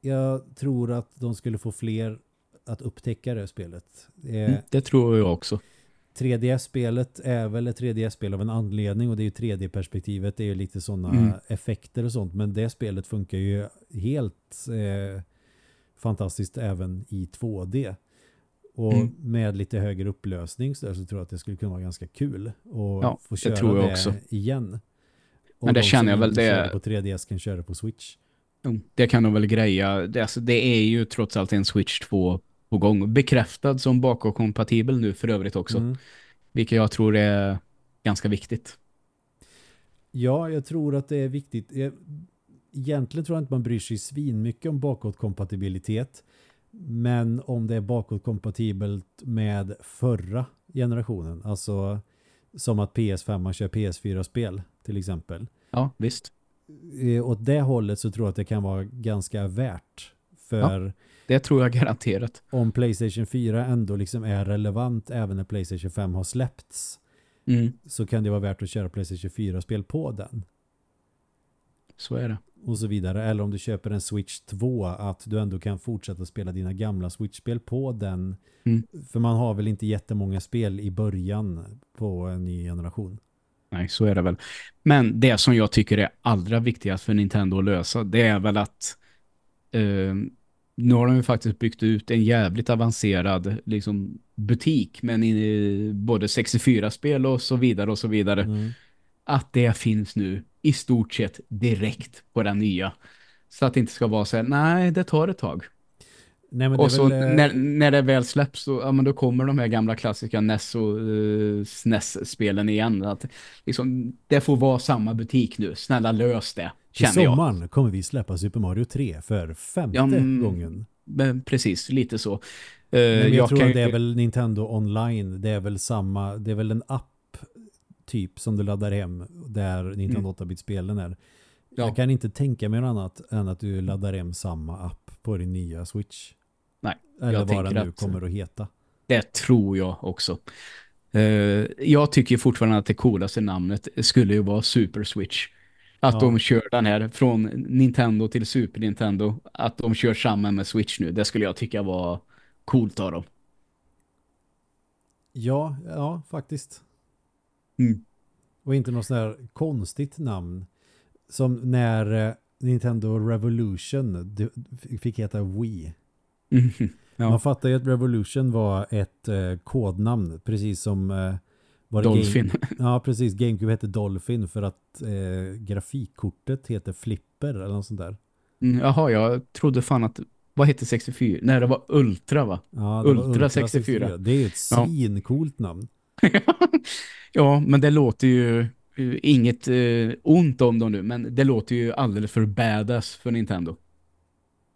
[SPEAKER 1] Jag tror att de skulle få fler att upptäcka det spelet. Eh,
[SPEAKER 2] Mm, det tror jag också.
[SPEAKER 1] 3DS-spelet är väl ett 3DS-spel av en anledning och det är ju 3D-perspektivet, det är ju lite sådana
[SPEAKER 2] Mm.
[SPEAKER 1] effekter och sånt, men det spelet funkar ju helt eh, fantastiskt även i 2D. Och
[SPEAKER 2] Mm.
[SPEAKER 1] med lite högre upplösning så, där, så tror jag att det skulle kunna vara ganska kul att
[SPEAKER 2] Ja,
[SPEAKER 1] få
[SPEAKER 2] det
[SPEAKER 1] köra
[SPEAKER 2] tror jag
[SPEAKER 1] det
[SPEAKER 2] också.
[SPEAKER 1] igen. Och
[SPEAKER 2] Men det känner jag väl det-
[SPEAKER 1] det på 3DS kan köra på Switch.
[SPEAKER 2] Det kan de väl greja. Det, alltså, det är ju trots allt en Switch 2 på gång. Bekräftad som bakåtkompatibel nu för övrigt också.
[SPEAKER 1] Mm.
[SPEAKER 2] Vilket jag tror är ganska viktigt.
[SPEAKER 1] Ja, jag tror att det är viktigt. Egentligen tror jag inte man bryr sig svin mycket om bakåtkompatibilitet. Men om det är bakåtkompatibelt med förra generationen, alltså som att PS5 man kör PS4-spel till exempel.
[SPEAKER 2] Ja, visst.
[SPEAKER 1] Eh, Åt det hållet så tror jag att det kan vara ganska värt. För
[SPEAKER 2] Det tror jag garanterat.
[SPEAKER 1] om Playstation 4 ändå liksom är relevant även när Playstation 5 har släppts
[SPEAKER 2] Mm.
[SPEAKER 1] så kan det vara värt att köra Playstation 4-spel på den.
[SPEAKER 2] så är det.
[SPEAKER 1] Och så vidare. Eller om du köper en Switch 2 att du ändå kan fortsätta spela dina gamla Switch-spel på den.
[SPEAKER 2] Mm.
[SPEAKER 1] För man har väl inte jättemånga spel i början på en ny generation.
[SPEAKER 2] Nej, så är det väl. Men det som jag tycker är allra viktigast för Nintendo att lösa, det är väl att eh, nu har de ju faktiskt byggt ut en jävligt avancerad liksom, butik med en, både 64-spel och så vidare och så vidare.
[SPEAKER 1] Mm.
[SPEAKER 2] Att det finns nu i stort sett direkt på den nya. Så att det inte ska vara så här, nej det tar ett tag.
[SPEAKER 1] Nej,
[SPEAKER 2] Och så
[SPEAKER 1] väl, eh,
[SPEAKER 2] när, när det väl släpps så, ja, men då kommer de här gamla klassiska NES och uh, SNES-spelen igen. Att, liksom, det får vara samma butik nu. Snälla lös det, känner jag.
[SPEAKER 1] sommaren kommer vi släppa Super Mario 3 för femte
[SPEAKER 2] Ja, mm,
[SPEAKER 1] gången.
[SPEAKER 2] Men precis, lite så. Eh,
[SPEAKER 1] Nej, men jag, tror
[SPEAKER 2] kan
[SPEAKER 1] att det är väl Nintendo Online. Det är väl samma, det är väl en app typ som du laddar hem där Nintendo 8-bit-spelen är.
[SPEAKER 2] Mm. Ja.
[SPEAKER 1] Jag kan inte tänka mig något annat än att du laddar hem samma app på din nya Switch.
[SPEAKER 2] Nej,
[SPEAKER 1] Eller
[SPEAKER 2] jag
[SPEAKER 1] vad den nu kommer att heta.
[SPEAKER 2] Det tror jag också. Eh, jag tycker fortfarande att det coolaste namnet skulle ju vara Super Switch. Att
[SPEAKER 1] Ja.
[SPEAKER 2] de kör den här från Nintendo till Super Nintendo. Att de kör samman med Switch nu. Det skulle jag tycka var coolt av dem.
[SPEAKER 1] Ja, ja, faktiskt.
[SPEAKER 2] Mm.
[SPEAKER 1] Och inte något sånt där konstigt namn. Som när eh, Nintendo Revolution fick heta Wii.
[SPEAKER 2] Mhm. [LAUGHS] Ja.
[SPEAKER 1] Man fattar ju att Revolution var ett eh, kodnamn, precis som eh, var
[SPEAKER 2] Dolphin.
[SPEAKER 1] Game, [LAUGHS] ja, precis. GameCube hette Dolphin för att eh, grafikkortet heter Flipper eller något sånt där.
[SPEAKER 2] Mm, jaha, jag trodde fan att... Vad hette 64? Nej, det var Ultra va?
[SPEAKER 1] Ja, var
[SPEAKER 2] Ultra 64.
[SPEAKER 1] Det är ett
[SPEAKER 2] Ja.
[SPEAKER 1] svincoolt namn. [LAUGHS]
[SPEAKER 2] ja, men det låter ju eh, inget eh, ont om dem nu, men det låter ju alldeles för badass för Nintendo.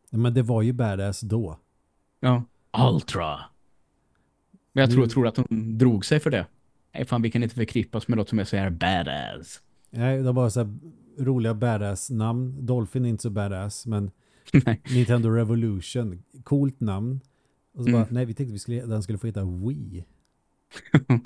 [SPEAKER 1] Men det var ju badass då.
[SPEAKER 2] Ja. Ultra. Men jag tror, tror att de drog sig för det. Nej, fan, vi kan inte förkrippas med något som är så här badass.
[SPEAKER 1] Nej, det var så här roliga badass-namn. Dolphin är inte så badass, men. [LAUGHS] Nintendo Revolution, coolt namn. Och så
[SPEAKER 2] Mm.
[SPEAKER 1] bara, nej vi tänkte vi skulle, den skulle få heta Wii. [LAUGHS]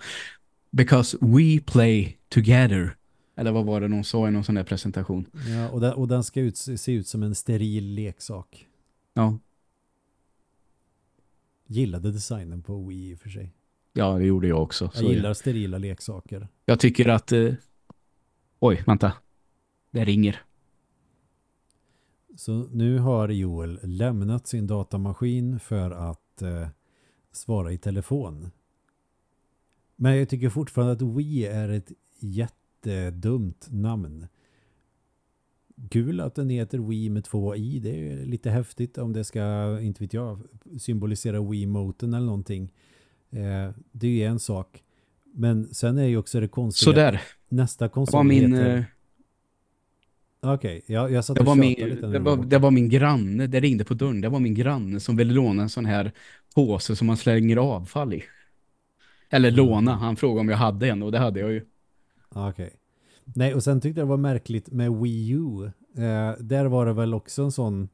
[SPEAKER 2] Because we play together. Eller vad var det någon sa i någon sån där presentation?
[SPEAKER 1] Ja, och, den, och den ska ut, se ut som en steril leksak.
[SPEAKER 2] Ja,
[SPEAKER 1] Gillade designen på Wii i och för sig.
[SPEAKER 2] ja det gjorde jag också.
[SPEAKER 1] Jag gillar sterila leksaker.
[SPEAKER 2] Jag tycker att... Eh... Oj, vänta. Det ringer.
[SPEAKER 1] Så nu har Joel lämnat sin datamaskin för att eh, svara i telefon. Men jag tycker fortfarande att Wii är ett jättedumt namn. Kul att den heter Wii med två i. Det är lite häftigt om det ska, inte vet jag, symbolisera Wii-moten eller någonting. Eh, det är ju en sak. Men sen är ju också det konstiga.
[SPEAKER 2] Sådär.
[SPEAKER 1] Nästa
[SPEAKER 2] Det
[SPEAKER 1] konsol
[SPEAKER 2] var min...
[SPEAKER 1] heter...
[SPEAKER 2] eh,
[SPEAKER 1] Okej, jag, jag satt
[SPEAKER 2] Det
[SPEAKER 1] och
[SPEAKER 2] var, min,
[SPEAKER 1] lite.
[SPEAKER 2] det, var, det var min granne, det ringde på dörren. Det var min granne som ville låna en sån här påse som man slänger avfall i. Eller låna, han frågade om jag hade en och det hade jag ju.
[SPEAKER 1] Ah, Okej. Nej, och sen tyckte jag det var märkligt med Wii U. Eh, där var det väl också en sån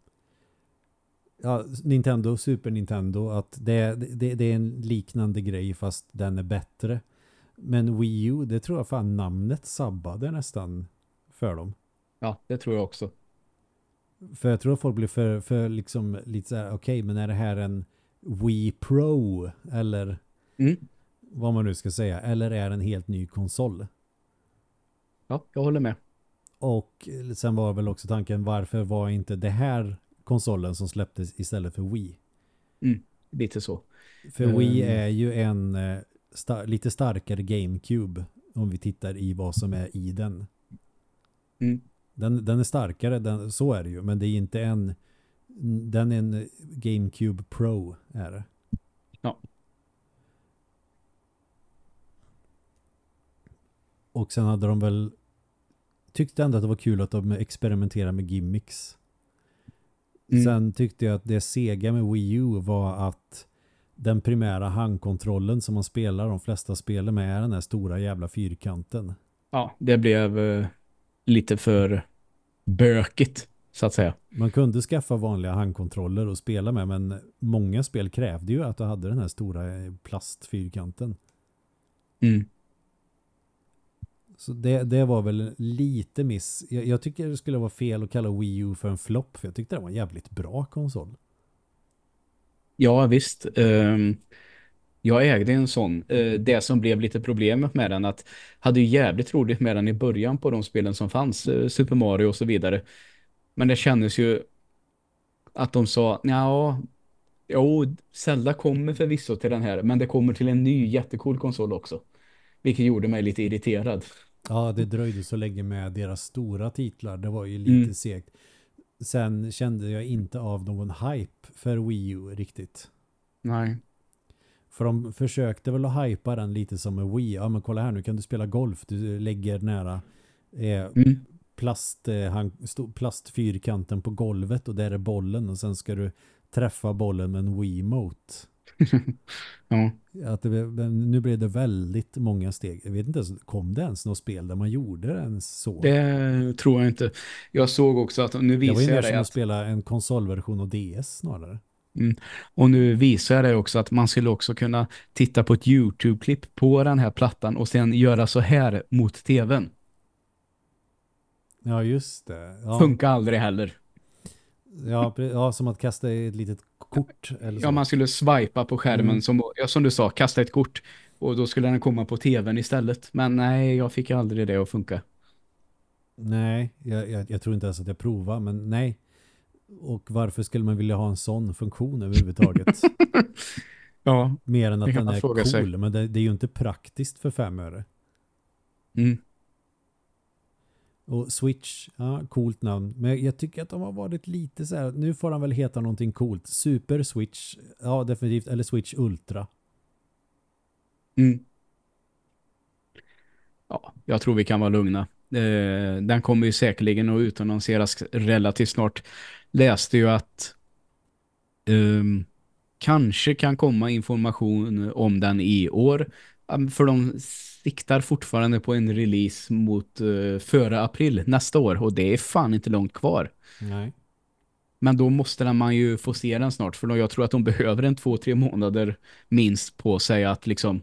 [SPEAKER 1] ja, Nintendo, Super Nintendo att det, det, det är en liknande grej fast den är bättre. Men Wii U, det tror jag fan namnet sabbade nästan för dem.
[SPEAKER 2] Ja, det tror jag också.
[SPEAKER 1] För jag tror att folk blir för, för liksom lite så här, okej, men är det här en Wii Pro eller
[SPEAKER 2] Mm.
[SPEAKER 1] Vad man nu ska säga, eller är en helt ny konsol?
[SPEAKER 2] Ja, jag håller med.
[SPEAKER 1] Och sen var väl också tanken varför var inte det här konsolen som släpptes istället för Wii?
[SPEAKER 2] Lite så.
[SPEAKER 1] För
[SPEAKER 2] Mm.
[SPEAKER 1] Wii är ju en eh, sta- lite starkare GameCube om vi tittar i vad som är i den.
[SPEAKER 2] Mm.
[SPEAKER 1] Den, den är starkare, den, så är det ju, men det är inte en den är en GameCube Pro är det.
[SPEAKER 2] Ja.
[SPEAKER 1] Och sen hade de väl tyckte ändå att det var kul att de experimenterar med gimmicks.
[SPEAKER 2] Mm.
[SPEAKER 1] Sen tyckte jag att det sega med Wii U var att den primära handkontrollen som man spelar de flesta spelen med är den här stora jävla fyrkanten.
[SPEAKER 2] Ja, det blev eh, lite för bökigt, så att säga.
[SPEAKER 1] Man kunde skaffa vanliga handkontroller och spela med men många spel krävde ju att du hade den här stora eh, plastfyrkanten.
[SPEAKER 2] Mm.
[SPEAKER 1] Så det, det var väl lite miss. Jag, jag tycker det skulle vara fel att kalla Wii U för en flopp för jag tyckte det var en jävligt bra konsol.
[SPEAKER 2] Ja, visst. Um, jag ägde en sån. Uh, det som blev lite problemet med den att hade ju jävligt roligt med den i början på de spelen som fanns, uh, Super Mario och så vidare. Men det kändes ju att de sa, ja, jo, Zelda kommer förvisso till den här, men det kommer till en ny jättecool konsol också. Vilket gjorde mig lite irriterad.
[SPEAKER 1] Ja, det dröjde så länge med deras stora titlar. Det var ju lite mm. segt. Sen kände jag inte av någon hype för Wii U riktigt.
[SPEAKER 2] Nej.
[SPEAKER 1] För de försökte väl att hypa den lite som en Wii. Ja, men kolla här, nu kan du spela golf. Du lägger nära eh, mm. plast, eh, han, plastfyrkanten på golvet och där är bollen. Och sen ska du träffa bollen med en Wiimote. [LAUGHS] ja. Att det, nu blev det väldigt många steg. Jag vet inte, kom det ens något spel där man gjorde det ens så?
[SPEAKER 2] Det tror jag inte. Jag såg också att nu visar
[SPEAKER 1] jag
[SPEAKER 2] det
[SPEAKER 1] var ju som att spela en konsolversion av DS snarare.
[SPEAKER 2] Mm. Och nu visar det också att man skulle också kunna titta på ett YouTube-klipp på den här plattan och sen göra så här mot tvn.
[SPEAKER 1] Ja, just det. Ja.
[SPEAKER 2] Funkar aldrig heller.
[SPEAKER 1] Ja, ja, som att kasta ett litet kort. Eller så.
[SPEAKER 2] Ja, man skulle swipa på skärmen mm. som, ja, som du sa, kasta ett kort. Och då skulle den komma på tvn istället. Men nej, jag fick aldrig det att funka.
[SPEAKER 1] Nej, jag, jag, jag tror inte ens att jag provar, men nej. Och varför skulle man vilja ha en sån funktion överhuvudtaget? [LAUGHS]
[SPEAKER 2] ja,
[SPEAKER 1] Mer än att den är cool, sig. men det, det, är ju inte praktiskt för fem öre.
[SPEAKER 2] Mm.
[SPEAKER 1] Och Switch, ja, coolt namn. Men jag tycker att de har varit lite så här, nu får han väl heta någonting coolt. Super Switch, ja definitivt, eller Switch Ultra.
[SPEAKER 2] Mm. Ja, jag tror vi kan vara lugna. Eh, den kommer ju säkerligen att utannonseras relativt snart. Läste ju att um, kanske kan komma information om den i år. För de siktar fortfarande på en release mot uh, före april nästa år och det är fan inte långt kvar.
[SPEAKER 1] Nej.
[SPEAKER 2] Men då måste man ju få se den snart för då jag tror att de behöver en två, tre månader minst på sig att liksom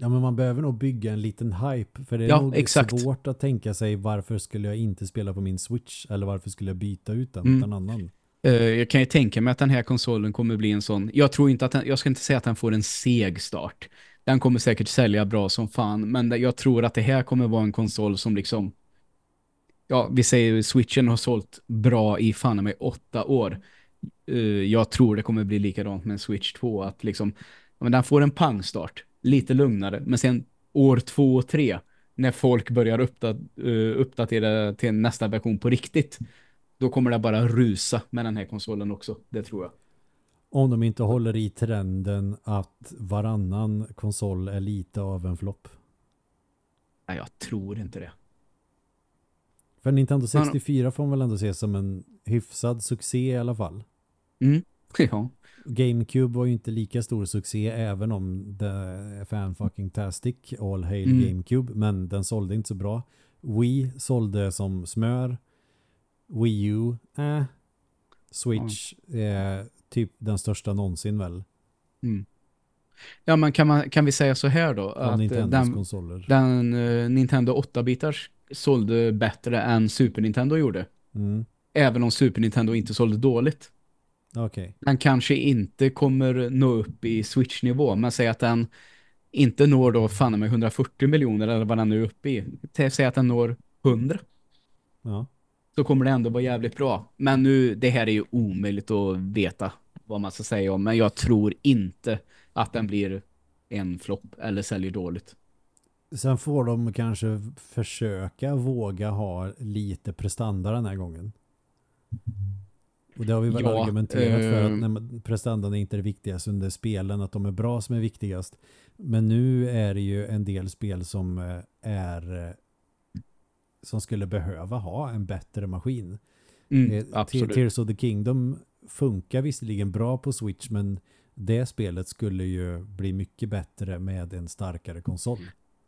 [SPEAKER 1] Ja men man behöver nog bygga en liten hype för det är
[SPEAKER 2] ja,
[SPEAKER 1] nog
[SPEAKER 2] exakt.
[SPEAKER 1] svårt att tänka sig varför skulle jag inte spela på min Switch eller varför skulle jag byta ut den mm. en annan.
[SPEAKER 2] Uh, jag kan ju tänka mig att den här konsolen kommer bli en sån jag tror inte att den, jag ska inte säga att den får en seg start den kommer säkert sälja bra som fan. Men jag tror att det här kommer vara en konsol som liksom ja, vi säger Switchen har sålt bra i fan med åtta år. Uh, jag tror det kommer bli likadant med en Switch 2 att liksom, men den får en pangstart, lite lugnare, men sen år två och tre när folk börjar uppdat uh, eh, uppdatera till nästa version på riktigt då kommer det bara rusa med den här konsolen också, det tror jag.
[SPEAKER 1] Om de inte håller i trenden att varannan konsol är lite av en flopp.
[SPEAKER 2] Nej, jag tror inte det.
[SPEAKER 1] För Nintendo 64 får man väl ändå se som en hyfsad succé i alla fall.
[SPEAKER 2] Mm, [LAUGHS] ja.
[SPEAKER 1] GameCube var ju inte lika stor succé även om det är fan fucking tastic all hail mm. GameCube men den sålde inte så bra. Wii sålde som smör. Wii U, eh. Switch, eh, typ den största någonsin väl.
[SPEAKER 2] Mm. Ja, men kan, man, kan vi säga så här då?
[SPEAKER 1] Av att den.
[SPEAKER 2] Den uh, Nintendo 8-bitars sålde bättre än Super Nintendo gjorde.
[SPEAKER 1] Mm.
[SPEAKER 2] Även om Super Nintendo inte sålde dåligt.
[SPEAKER 1] Okay.
[SPEAKER 2] Den kanske inte kommer nå upp i Switch-nivå, men säg att den inte når då fan med 140 miljoner eller vad den nu är uppe i. Säg att den når 100.
[SPEAKER 1] Ja
[SPEAKER 2] så kommer det ändå vara jävligt bra. Men nu, det här är ju omöjligt att veta vad man ska säga om. Men jag tror inte att den blir en flopp eller säljer dåligt.
[SPEAKER 1] Sen får de kanske försöka våga ha lite prestanda den här gången. Och det har vi väl ja, argumenterat för att eh, nej, prestandan är inte det viktigaste under spelen, att de är bra som är viktigast. Men nu är det ju en del spel som eh, är eh, som skulle behöva ha en bättre maskin.
[SPEAKER 2] Mm, eh, absolut.
[SPEAKER 1] Tears of the Kingdom funkar visserligen bra på Switch men det spelet skulle ju bli mycket bättre med en starkare konsol.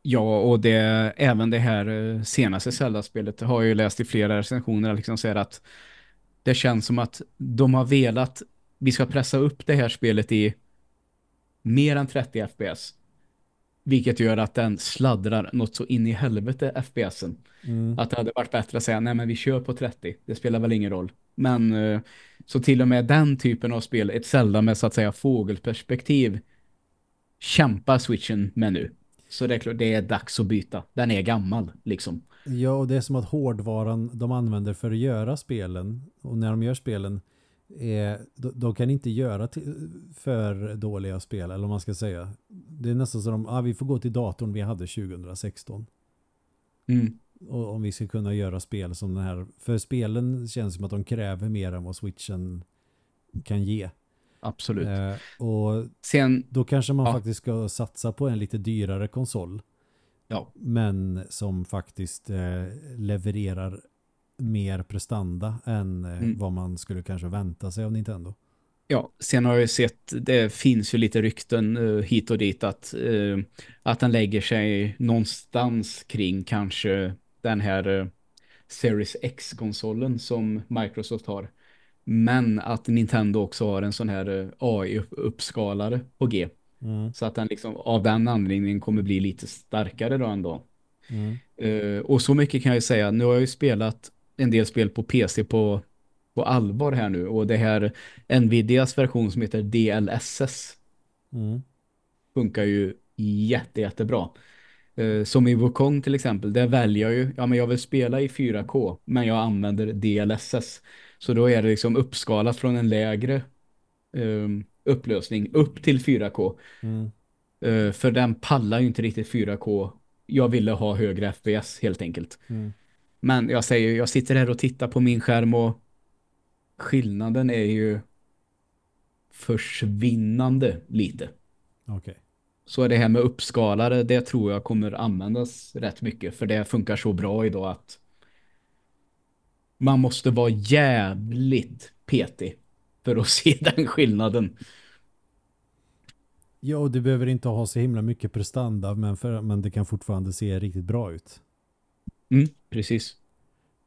[SPEAKER 2] Ja, och det, även det här eh, senaste Zelda-spelet har jag ju läst i flera recensioner liksom säger att det känns som att de har velat vi ska pressa upp det här spelet i mer än 30 FPS Vilket gör att den sladdrar något så in i helvete FPSen.
[SPEAKER 1] Mm.
[SPEAKER 2] Att det hade varit bättre att säga nej men vi kör på 30. Det spelar väl ingen roll. Men eh, så till och med den typen av spel, ett Zelda med så att säga fågelperspektiv kämpar switchen med nu. Så det är klart, det är dags att byta. Den är gammal liksom.
[SPEAKER 1] Ja, och det är som att hårdvaran de använder för att göra spelen och när de gör spelen är, de, de kan inte göra till, för dåliga spel eller vad man ska säga. Det är nästan som att ah, vi får gå till datorn vi hade 2016.
[SPEAKER 2] Mm.
[SPEAKER 1] Och om vi ska kunna göra spel som den här. För spelen känns som att de kräver mer än vad switchen kan ge.
[SPEAKER 2] Absolut.
[SPEAKER 1] Eh, och
[SPEAKER 2] Sen,
[SPEAKER 1] då kanske man
[SPEAKER 2] Ja.
[SPEAKER 1] faktiskt ska satsa på en lite dyrare konsol.
[SPEAKER 2] ja,
[SPEAKER 1] Men som faktiskt eh, levererar mer prestanda än eh,
[SPEAKER 2] Mm.
[SPEAKER 1] vad man skulle kanske vänta sig av Nintendo.
[SPEAKER 2] ja, sen har jag ju sett, det finns ju lite rykten eh, hit och dit att, eh, att den lägger sig någonstans kring kanske den här eh, Series X-konsolen som Microsoft har. Men att Nintendo också har en sån här AI-uppskalare på G.
[SPEAKER 1] Mm.
[SPEAKER 2] Så att den liksom av den anledningen kommer bli lite starkare då ändå.
[SPEAKER 1] Mm.
[SPEAKER 2] Och så mycket kan jag ju säga. Nu har jag ju spelat en del spel på PC på, på allvar här nu. Och det här Nvidias version som heter DLSS
[SPEAKER 1] Mm.
[SPEAKER 2] funkar ju jätte, jättebra. Eh, som i Wukong till exempel, där väljer jag ju, ja men jag vill spela i 4K, men jag använder DLSS. Så då är det liksom uppskalat från en lägre eh, upplösning upp till 4K.
[SPEAKER 1] Mm.
[SPEAKER 2] Eh, för den pallar ju inte riktigt 4K. Jag ville ha högre FPS helt enkelt.
[SPEAKER 1] Mm.
[SPEAKER 2] Men jag säger, jag sitter här och tittar på min skärm och skillnaden är ju försvinnande lite.
[SPEAKER 1] Okej.
[SPEAKER 2] Så det här med uppskalare, det tror jag kommer användas rätt mycket. För det funkar så bra idag att man måste vara jävligt petig för att [LAUGHS] se den skillnaden.
[SPEAKER 1] Ja, och du behöver inte ha så himla mycket prestanda men, för, men det kan fortfarande se riktigt bra ut.
[SPEAKER 2] Mm, precis.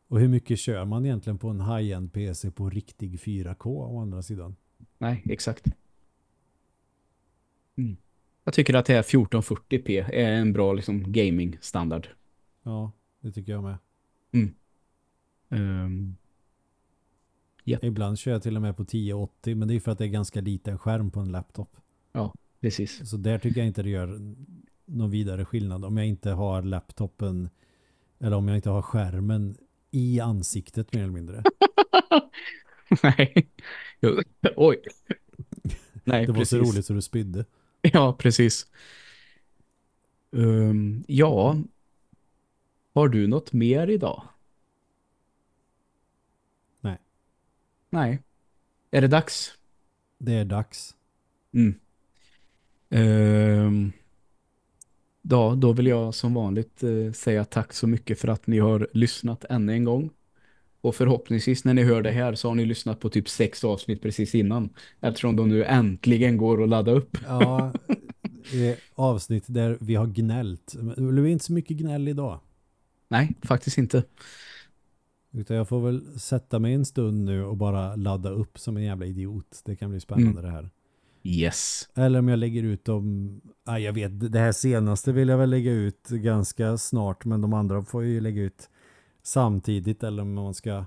[SPEAKER 1] Och hur mycket kör man egentligen på en high-end PC på riktig 4K å andra sidan?
[SPEAKER 2] Nej, exakt. Mm. Jag tycker att det här 1440p är en bra liksom, gaming-standard.
[SPEAKER 1] Ja, det tycker jag med.
[SPEAKER 2] Um,
[SPEAKER 1] Ibland kör jag till och med på 1080 men det är för att det är ganska liten skärm på en laptop.
[SPEAKER 2] precis.
[SPEAKER 1] Så där tycker jag inte det gör någon vidare skillnad om jag inte har laptopen eller om jag inte har skärmen i ansiktet mer eller mindre. [LAUGHS]
[SPEAKER 2] Nej. Oj. Nej,
[SPEAKER 1] Det var
[SPEAKER 2] precis.
[SPEAKER 1] så roligt så du spydde.
[SPEAKER 2] Ja, precis. Ehm, ja. Har du något mer idag?
[SPEAKER 1] Nej.
[SPEAKER 2] Nej. Är det dags?
[SPEAKER 1] Det är dags.
[SPEAKER 2] Mm. Ehm, då, då vill jag som vanligt eh, säga tack så mycket för att ni har lyssnat än en gång. Och förhoppningsvis när ni hör det här så har ni lyssnat på typ sex avsnitt precis innan. Eftersom de nu äntligen går att ladda upp.
[SPEAKER 1] Ja, det är avsnitt där vi har gnällt. Det blev inte så mycket gnäll idag.
[SPEAKER 2] Nej, faktiskt inte.
[SPEAKER 1] Utan jag får väl sätta mig en stund nu och bara ladda upp som en jävla idiot. Det kan bli spännande det här.
[SPEAKER 2] Yes.
[SPEAKER 1] Eller om jag lägger ut dem... Ah, jag vet, det här senaste vill jag väl lägga ut ganska snart. Men de andra får jag ju lägga ut samtidigt. Eller om man ska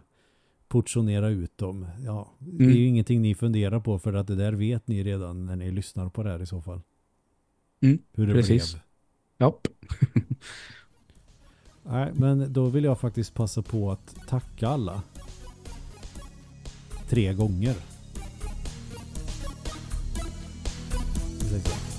[SPEAKER 1] portionera ut dem. Ja, det är
[SPEAKER 2] Mm.
[SPEAKER 1] ju ingenting ni funderar på. För att det där vet ni redan när ni lyssnar på det här i så fall.
[SPEAKER 2] Mm,
[SPEAKER 1] Hur det
[SPEAKER 2] precis.
[SPEAKER 1] blev.
[SPEAKER 2] Ja. [LAUGHS]
[SPEAKER 1] Nej, men då vill jag faktiskt passa på att tacka alla. Tre gånger. again.